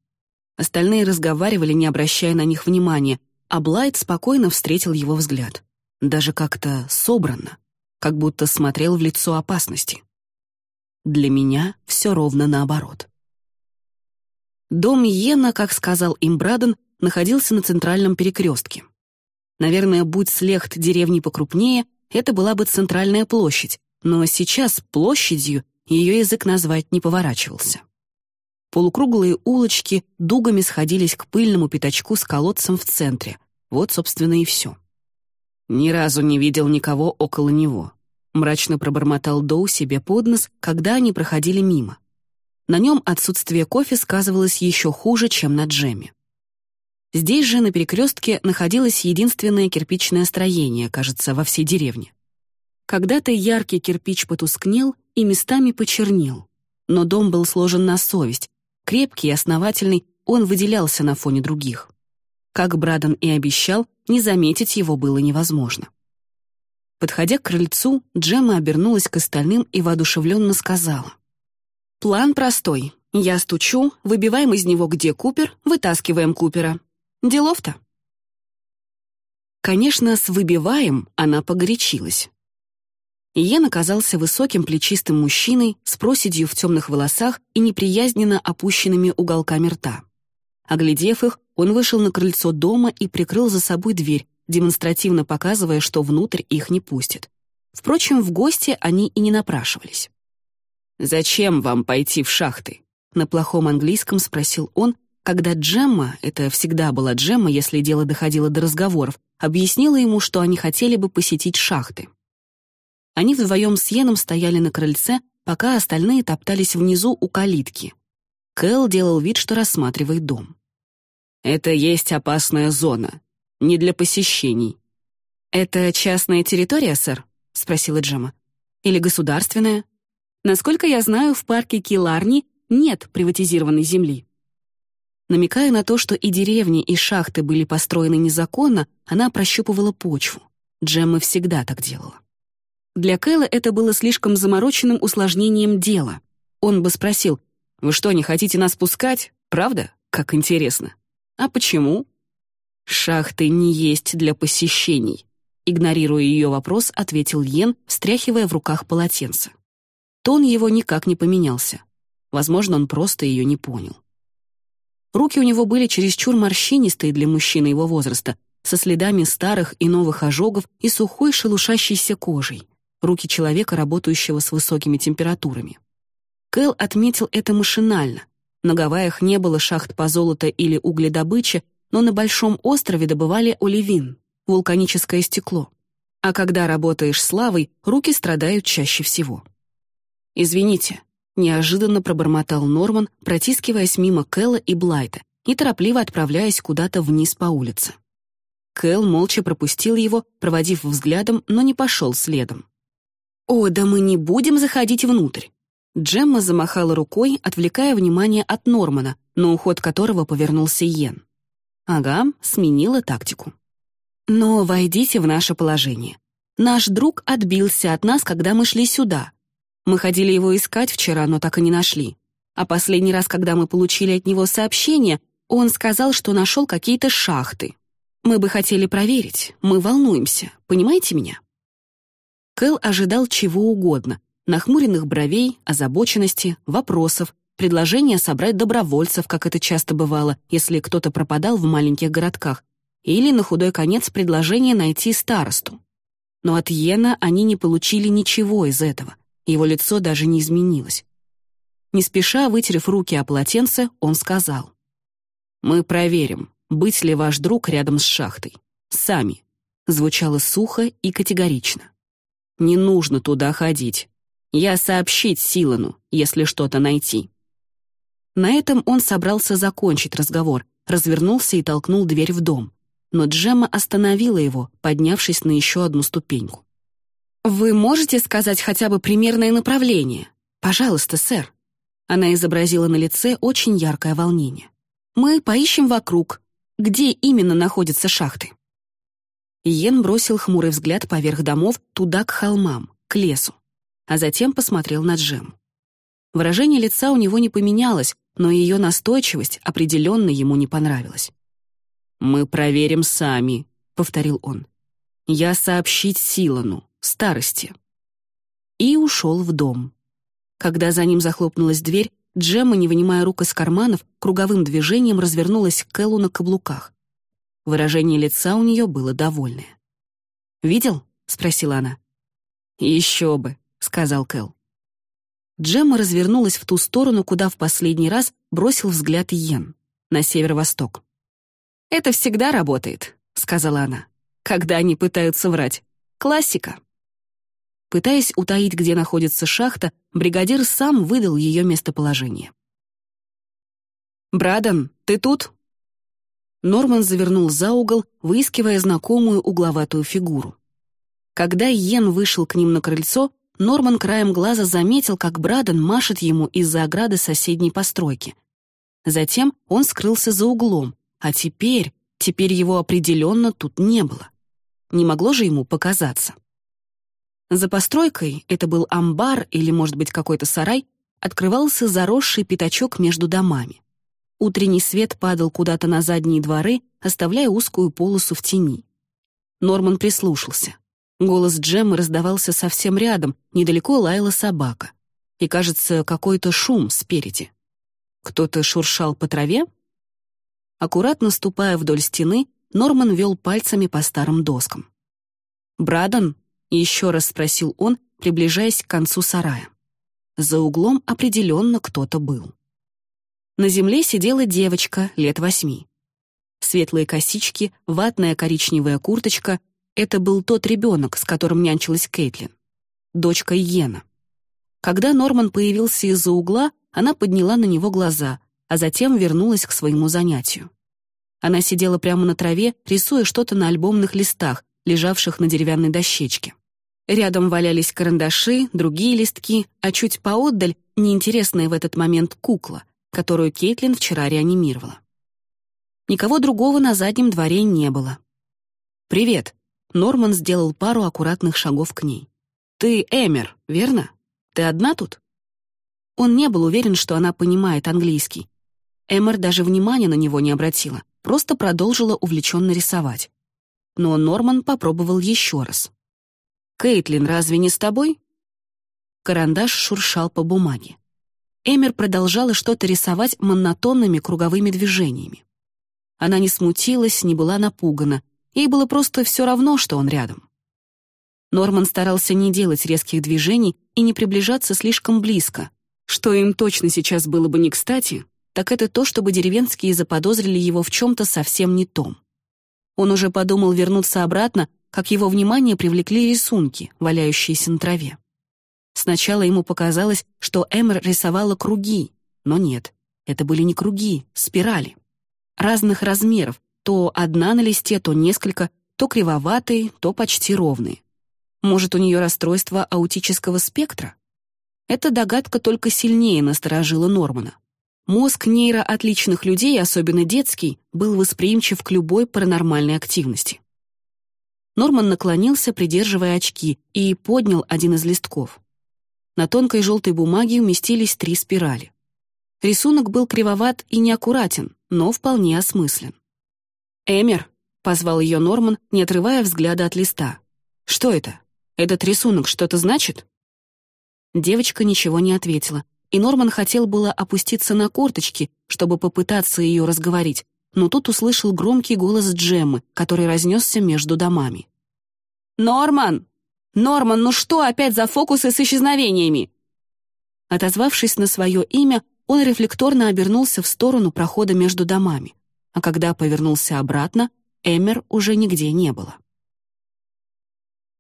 A: Остальные разговаривали, не обращая на них внимания, а Блайт спокойно встретил его взгляд. Даже как-то собранно, как будто смотрел в лицо опасности. Для меня все ровно наоборот. Дом Йена, как сказал им Браден, находился на центральном перекрестке. Наверное, будь слегт деревни покрупнее, это была бы центральная площадь, но сейчас площадью ее язык назвать не поворачивался. Полукруглые улочки дугами сходились к пыльному пятачку с колодцем в центре. Вот, собственно, и все. Ни разу не видел никого около него. Мрачно пробормотал Доу себе под нос, когда они проходили мимо. На нем отсутствие кофе сказывалось еще хуже, чем на джеме. Здесь же, на перекрестке, находилось единственное кирпичное строение, кажется, во всей деревне. Когда-то яркий кирпич потускнел и местами почернел. Но дом был сложен на совесть. Крепкий и основательный, он выделялся на фоне других. Как Брадон и обещал, не заметить его было невозможно. Подходя к крыльцу, Джемма обернулась к остальным и воодушевленно сказала. «План простой. Я стучу, выбиваем из него, где Купер, вытаскиваем Купера. Делов-то». Конечно, с «выбиваем» она погорячилась. Иен оказался высоким плечистым мужчиной с проседью в темных волосах и неприязненно опущенными уголками рта. Оглядев их, он вышел на крыльцо дома и прикрыл за собой дверь, демонстративно показывая, что внутрь их не пустят. Впрочем, в гости они и не напрашивались. «Зачем вам пойти в шахты?» — на плохом английском спросил он, когда Джемма, это всегда была Джемма, если дело доходило до разговоров, объяснила ему, что они хотели бы посетить шахты. Они вдвоем с Йеном стояли на крыльце, пока остальные топтались внизу у калитки. Кэл делал вид, что рассматривает дом. «Это есть опасная зона. Не для посещений». «Это частная территория, сэр?» — спросила Джема. «Или государственная? Насколько я знаю, в парке Киларни нет приватизированной земли». Намекая на то, что и деревни, и шахты были построены незаконно, она прощупывала почву. Джемма всегда так делала. Для Кэлла это было слишком замороченным усложнением дела. Он бы спросил, «Вы что, не хотите нас пускать? Правда? Как интересно». «А почему?» «Шахты не есть для посещений», — игнорируя ее вопрос, ответил Йен, встряхивая в руках полотенце. Тон его никак не поменялся. Возможно, он просто ее не понял. Руки у него были чересчур морщинистые для мужчины его возраста, со следами старых и новых ожогов и сухой шелушащейся кожей руки человека, работающего с высокими температурами. Кэл отметил это машинально. На Гавайях не было шахт по золото или угледобыче, но на Большом острове добывали оливин, вулканическое стекло. А когда работаешь с лавой, руки страдают чаще всего. «Извините», — неожиданно пробормотал Норман, протискиваясь мимо Кэлла и Блайта и торопливо отправляясь куда-то вниз по улице. Кэл молча пропустил его, проводив взглядом, но не пошел следом. «О, да мы не будем заходить внутрь!» Джемма замахала рукой, отвлекая внимание от Нормана, на уход которого повернулся Йен. Ага, сменила тактику. «Но войдите в наше положение. Наш друг отбился от нас, когда мы шли сюда. Мы ходили его искать вчера, но так и не нашли. А последний раз, когда мы получили от него сообщение, он сказал, что нашел какие-то шахты. Мы бы хотели проверить, мы волнуемся, понимаете меня?» Кэл ожидал чего угодно — нахмуренных бровей, озабоченности, вопросов, предложения собрать добровольцев, как это часто бывало, если кто-то пропадал в маленьких городках, или, на худой конец, предложение найти старосту. Но от Йена они не получили ничего из этого, его лицо даже не изменилось. Не спеша, вытерев руки о полотенце, он сказал. «Мы проверим, быть ли ваш друг рядом с шахтой. Сами». Звучало сухо и категорично. Не нужно туда ходить. Я сообщить Силану, если что-то найти». На этом он собрался закончить разговор, развернулся и толкнул дверь в дом. Но Джемма остановила его, поднявшись на еще одну ступеньку. «Вы можете сказать хотя бы примерное направление? Пожалуйста, сэр». Она изобразила на лице очень яркое волнение. «Мы поищем вокруг. Где именно находятся шахты?» Йен бросил хмурый взгляд поверх домов туда, к холмам, к лесу, а затем посмотрел на Джем. Выражение лица у него не поменялось, но ее настойчивость определенно ему не понравилась. «Мы проверим сами», — повторил он. «Я сообщить Силану, старости». И ушел в дом. Когда за ним захлопнулась дверь, Джемма, не вынимая рук из карманов, круговым движением развернулась к Эллу на каблуках. Выражение лица у нее было довольное. «Видел?» — спросила она. «Еще бы», — сказал Кэл. Джемма развернулась в ту сторону, куда в последний раз бросил взгляд Йен, на северо-восток. «Это всегда работает», — сказала она, «когда они пытаются врать. Классика». Пытаясь утаить, где находится шахта, бригадир сам выдал ее местоположение. «Брадан, ты тут?» Норман завернул за угол, выискивая знакомую угловатую фигуру. Когда Йен вышел к ним на крыльцо, Норман краем глаза заметил, как Браден машет ему из-за ограды соседней постройки. Затем он скрылся за углом, а теперь, теперь его определенно тут не было. Не могло же ему показаться. За постройкой, это был амбар или, может быть, какой-то сарай, открывался заросший пятачок между домами. Утренний свет падал куда-то на задние дворы, оставляя узкую полосу в тени. Норман прислушался. Голос Джеммы раздавался совсем рядом, недалеко лаяла собака. И, кажется, какой-то шум спереди. Кто-то шуршал по траве? Аккуратно ступая вдоль стены, Норман вел пальцами по старым доскам. «Брадон?» — еще раз спросил он, приближаясь к концу сарая. За углом определенно кто-то был. На земле сидела девочка лет восьми. Светлые косички, ватная коричневая курточка — это был тот ребенок, с которым нянчилась Кейтлин. Дочка Йена. Когда Норман появился из-за угла, она подняла на него глаза, а затем вернулась к своему занятию. Она сидела прямо на траве, рисуя что-то на альбомных листах, лежавших на деревянной дощечке. Рядом валялись карандаши, другие листки, а чуть поотдаль — неинтересная в этот момент кукла, которую Кейтлин вчера реанимировала. Никого другого на заднем дворе не было. «Привет», Норман сделал пару аккуратных шагов к ней. «Ты Эмер, верно? Ты одна тут?» Он не был уверен, что она понимает английский. Эмер даже внимания на него не обратила, просто продолжила увлеченно рисовать. Но Норман попробовал еще раз. «Кейтлин, разве не с тобой?» Карандаш шуршал по бумаге. Эмер продолжала что-то рисовать монотонными круговыми движениями. Она не смутилась, не была напугана, Ей было просто все равно, что он рядом. Норман старался не делать резких движений и не приближаться слишком близко. Что им точно сейчас было бы не кстати, так это то, чтобы деревенские заподозрили его в чем-то совсем не том. Он уже подумал вернуться обратно, как его внимание привлекли рисунки, валяющиеся на траве. Сначала ему показалось, что Эмер рисовала круги, но нет, это были не круги, спирали. Разных размеров, то одна на листе, то несколько, то кривоватые, то почти ровные. Может, у нее расстройство аутического спектра? Эта догадка только сильнее насторожила Нормана. Мозг нейроотличных людей, особенно детский, был восприимчив к любой паранормальной активности. Норман наклонился, придерживая очки, и поднял один из листков. На тонкой желтой бумаге уместились три спирали. Рисунок был кривоват и неаккуратен, но вполне осмыслен. «Эмер», — позвал ее Норман, не отрывая взгляда от листа. «Что это? Этот рисунок что-то значит?» Девочка ничего не ответила, и Норман хотел было опуститься на корточки, чтобы попытаться ее разговорить, но тут услышал громкий голос Джеммы, который разнесся между домами. «Норман! Норман, ну что опять за фокусы с исчезновениями?» Отозвавшись на свое имя, он рефлекторно обернулся в сторону прохода между домами а когда повернулся обратно, Эмер уже нигде не было.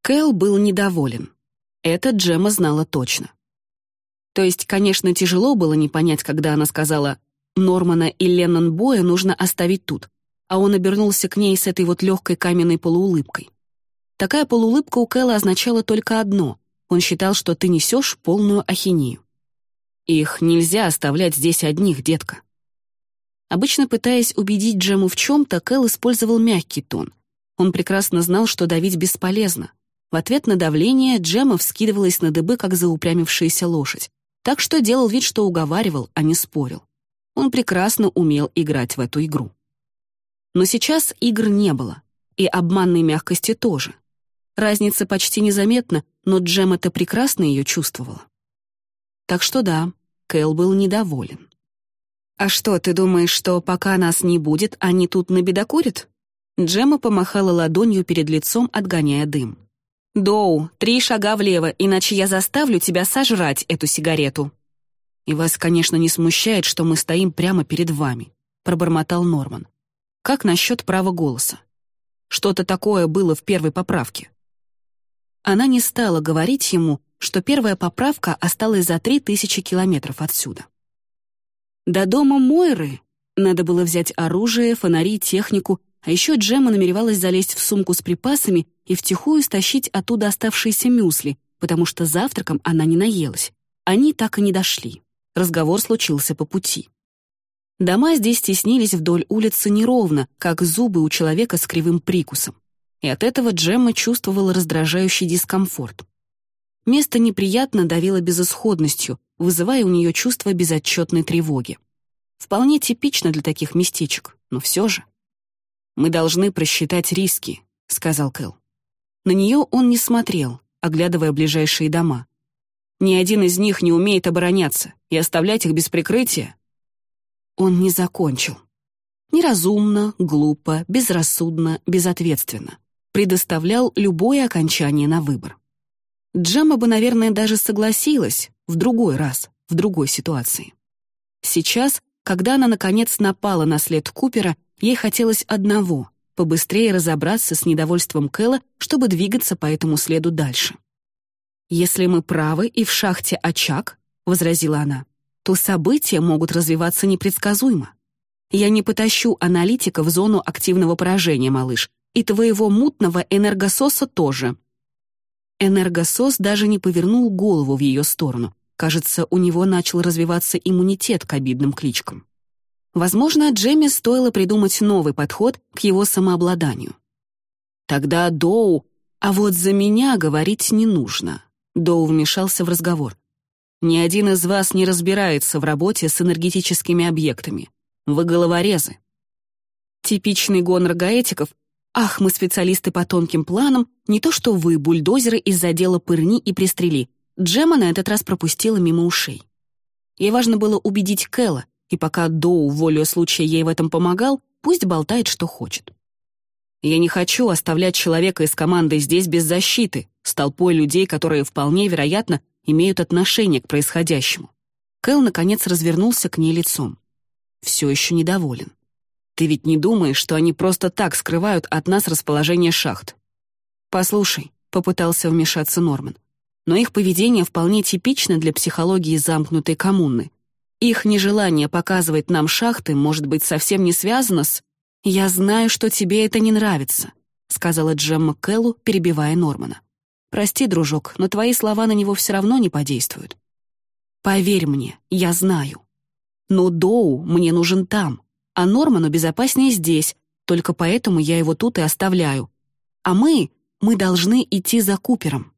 A: Кэл был недоволен. Это Джема знала точно. То есть, конечно, тяжело было не понять, когда она сказала «Нормана и Леннон Боя нужно оставить тут», а он обернулся к ней с этой вот легкой каменной полуулыбкой. Такая полуулыбка у Кэла означала только одно — он считал, что ты несешь полную ахинею.
B: Их нельзя оставлять здесь одних, детка. Обычно пытаясь убедить Джему в чем-то, Кэл использовал мягкий тон. Он прекрасно знал, что давить бесполезно. В ответ на давление Джема вскидывалась на дыбы, как заупрямившаяся лошадь. Так что делал вид, что уговаривал, а не спорил. Он прекрасно умел играть в эту игру. Но сейчас игр не было. И обманной мягкости тоже. Разница почти незаметна, но Джем это прекрасно ее чувствовала. Так что да, Кэл был недоволен. «А что, ты думаешь, что пока нас не будет, они тут набедокурят?» Джема помахала ладонью перед лицом, отгоняя дым. «Доу, три шага влево, иначе я заставлю тебя сожрать эту сигарету». «И вас, конечно, не смущает, что мы стоим прямо перед вами», — пробормотал Норман. «Как насчет права голоса? Что-то такое было в первой поправке». Она не стала говорить ему, что первая поправка осталась за три тысячи километров отсюда. До дома Мойры надо было взять оружие, фонари, технику, а еще Джема намеревалась залезть в сумку с припасами и втихую стащить оттуда оставшиеся мюсли, потому что завтраком она не наелась. Они так и не дошли. Разговор случился по пути. Дома здесь теснились вдоль улицы неровно, как зубы у человека с кривым прикусом. И от этого Джемма чувствовала раздражающий дискомфорт. Место неприятно давило безысходностью, вызывая у нее чувство безотчетной тревоги. Вполне типично для таких местечек, но все же. «Мы должны просчитать риски», — сказал Кэл. На нее он не смотрел, оглядывая ближайшие дома. Ни один из них не умеет обороняться, и оставлять их без прикрытия. Он не закончил. Неразумно, глупо, безрассудно, безответственно. Предоставлял любое окончание на выбор. Джема бы, наверное, даже согласилась в другой раз, в другой ситуации. Сейчас, когда она, наконец, напала на след Купера, ей хотелось одного — побыстрее разобраться с недовольством Кэлла, чтобы двигаться по этому следу дальше. «Если мы правы и в шахте очаг», — возразила она, «то события могут развиваться непредсказуемо. Я не потащу аналитика в зону активного поражения, малыш, и твоего мутного энергососа тоже. Энергосос даже не повернул голову в ее сторону. Кажется, у него начал развиваться иммунитет к обидным кличкам. Возможно, Джемми стоило придумать новый подход к его самообладанию. Тогда Доу... А вот за меня говорить не нужно. Доу вмешался в разговор. Ни один из вас не разбирается в работе с энергетическими объектами. Вы головорезы. Типичный гонор гаэтиков Ах, мы специалисты по тонким планам, не то что вы, бульдозеры из отдела пырни и пристрели. Джема на этот раз пропустила мимо ушей. Ей важно было убедить Кэлла, и пока Доу волю случая ей в этом помогал, пусть болтает, что хочет. Я не хочу оставлять человека из команды здесь без защиты, с толпой людей, которые вполне вероятно имеют отношение к происходящему. Кэл, наконец, развернулся к ней лицом. Все еще недоволен. Ты ведь не думаешь, что они просто так скрывают от нас расположение шахт? Послушай, попытался вмешаться Норман. Но их поведение вполне типично для психологии замкнутой коммуны. Их нежелание показывать нам шахты может быть совсем не связано с «Я знаю, что тебе это не нравится», сказала Джемма Кэллу, перебивая Нормана. «Прости, дружок, но твои слова на него все равно не подействуют. Поверь мне, я знаю. Но Доу мне нужен там, а Норману безопаснее здесь, только поэтому я его тут и оставляю. А мы, мы должны идти за Купером».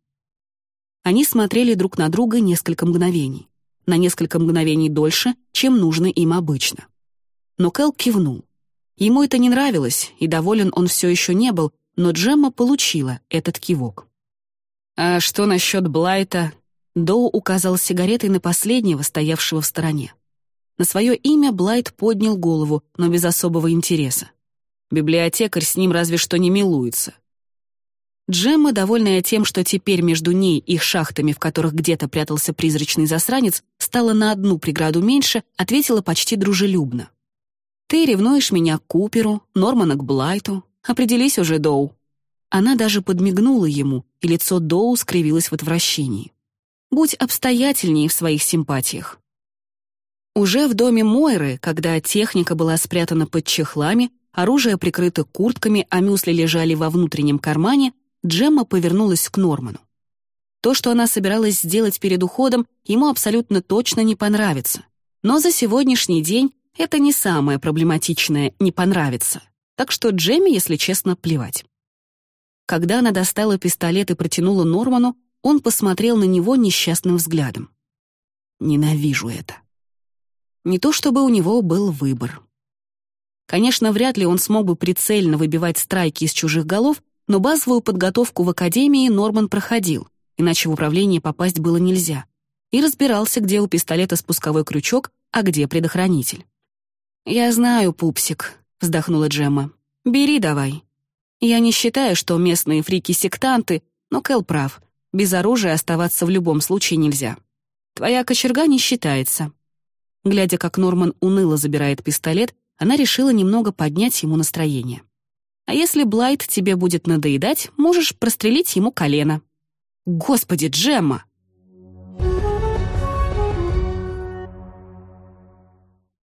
B: Они смотрели друг на друга несколько мгновений. На несколько мгновений дольше, чем нужно им обычно. Но Кэл кивнул. Ему это не нравилось, и доволен он все еще не был, но Джемма получила этот кивок. «А что насчет Блайта?» Доу указал сигаретой на последнего, стоявшего в стороне. На свое имя Блайт поднял голову, но без особого интереса. Библиотекарь с ним разве что не милуется. Джемма, довольная тем, что теперь между ней и шахтами, в которых где-то прятался призрачный засранец, стала на одну преграду меньше, ответила почти дружелюбно. «Ты ревнуешь меня к Куперу, Нормана к Блайту. Определись уже, Доу». Она даже подмигнула ему, и лицо Доу скривилось в отвращении. «Будь обстоятельнее в своих симпатиях. Уже в доме Мойры, когда техника была спрятана под чехлами, оружие прикрыто куртками, а мюсли лежали во внутреннем кармане, Джемма повернулась к Норману.
A: То, что она собиралась сделать перед уходом, ему абсолютно точно не понравится. Но за сегодняшний день это не самое проблематичное «не понравится». Так что Джемми, если честно, плевать. Когда она достала пистолет и протянула Норману, он посмотрел на него несчастным взглядом. Ненавижу это. Не то чтобы у него был выбор. Конечно, вряд ли он смог бы прицельно выбивать страйки из чужих голов, но базовую подготовку в академии Норман проходил, иначе в управление попасть было нельзя, и разбирался, где у пистолета спусковой крючок, а где предохранитель. «Я знаю, пупсик», — вздохнула Джемма. «Бери давай». Я не считаю, что местные фрики — сектанты, но Кэл прав. Без оружия оставаться в любом случае нельзя. Твоя кочерга не считается. Глядя, как Норман уныло забирает пистолет, она решила немного поднять ему настроение. А если Блайт тебе будет надоедать, можешь прострелить ему колено. Господи, Джемма!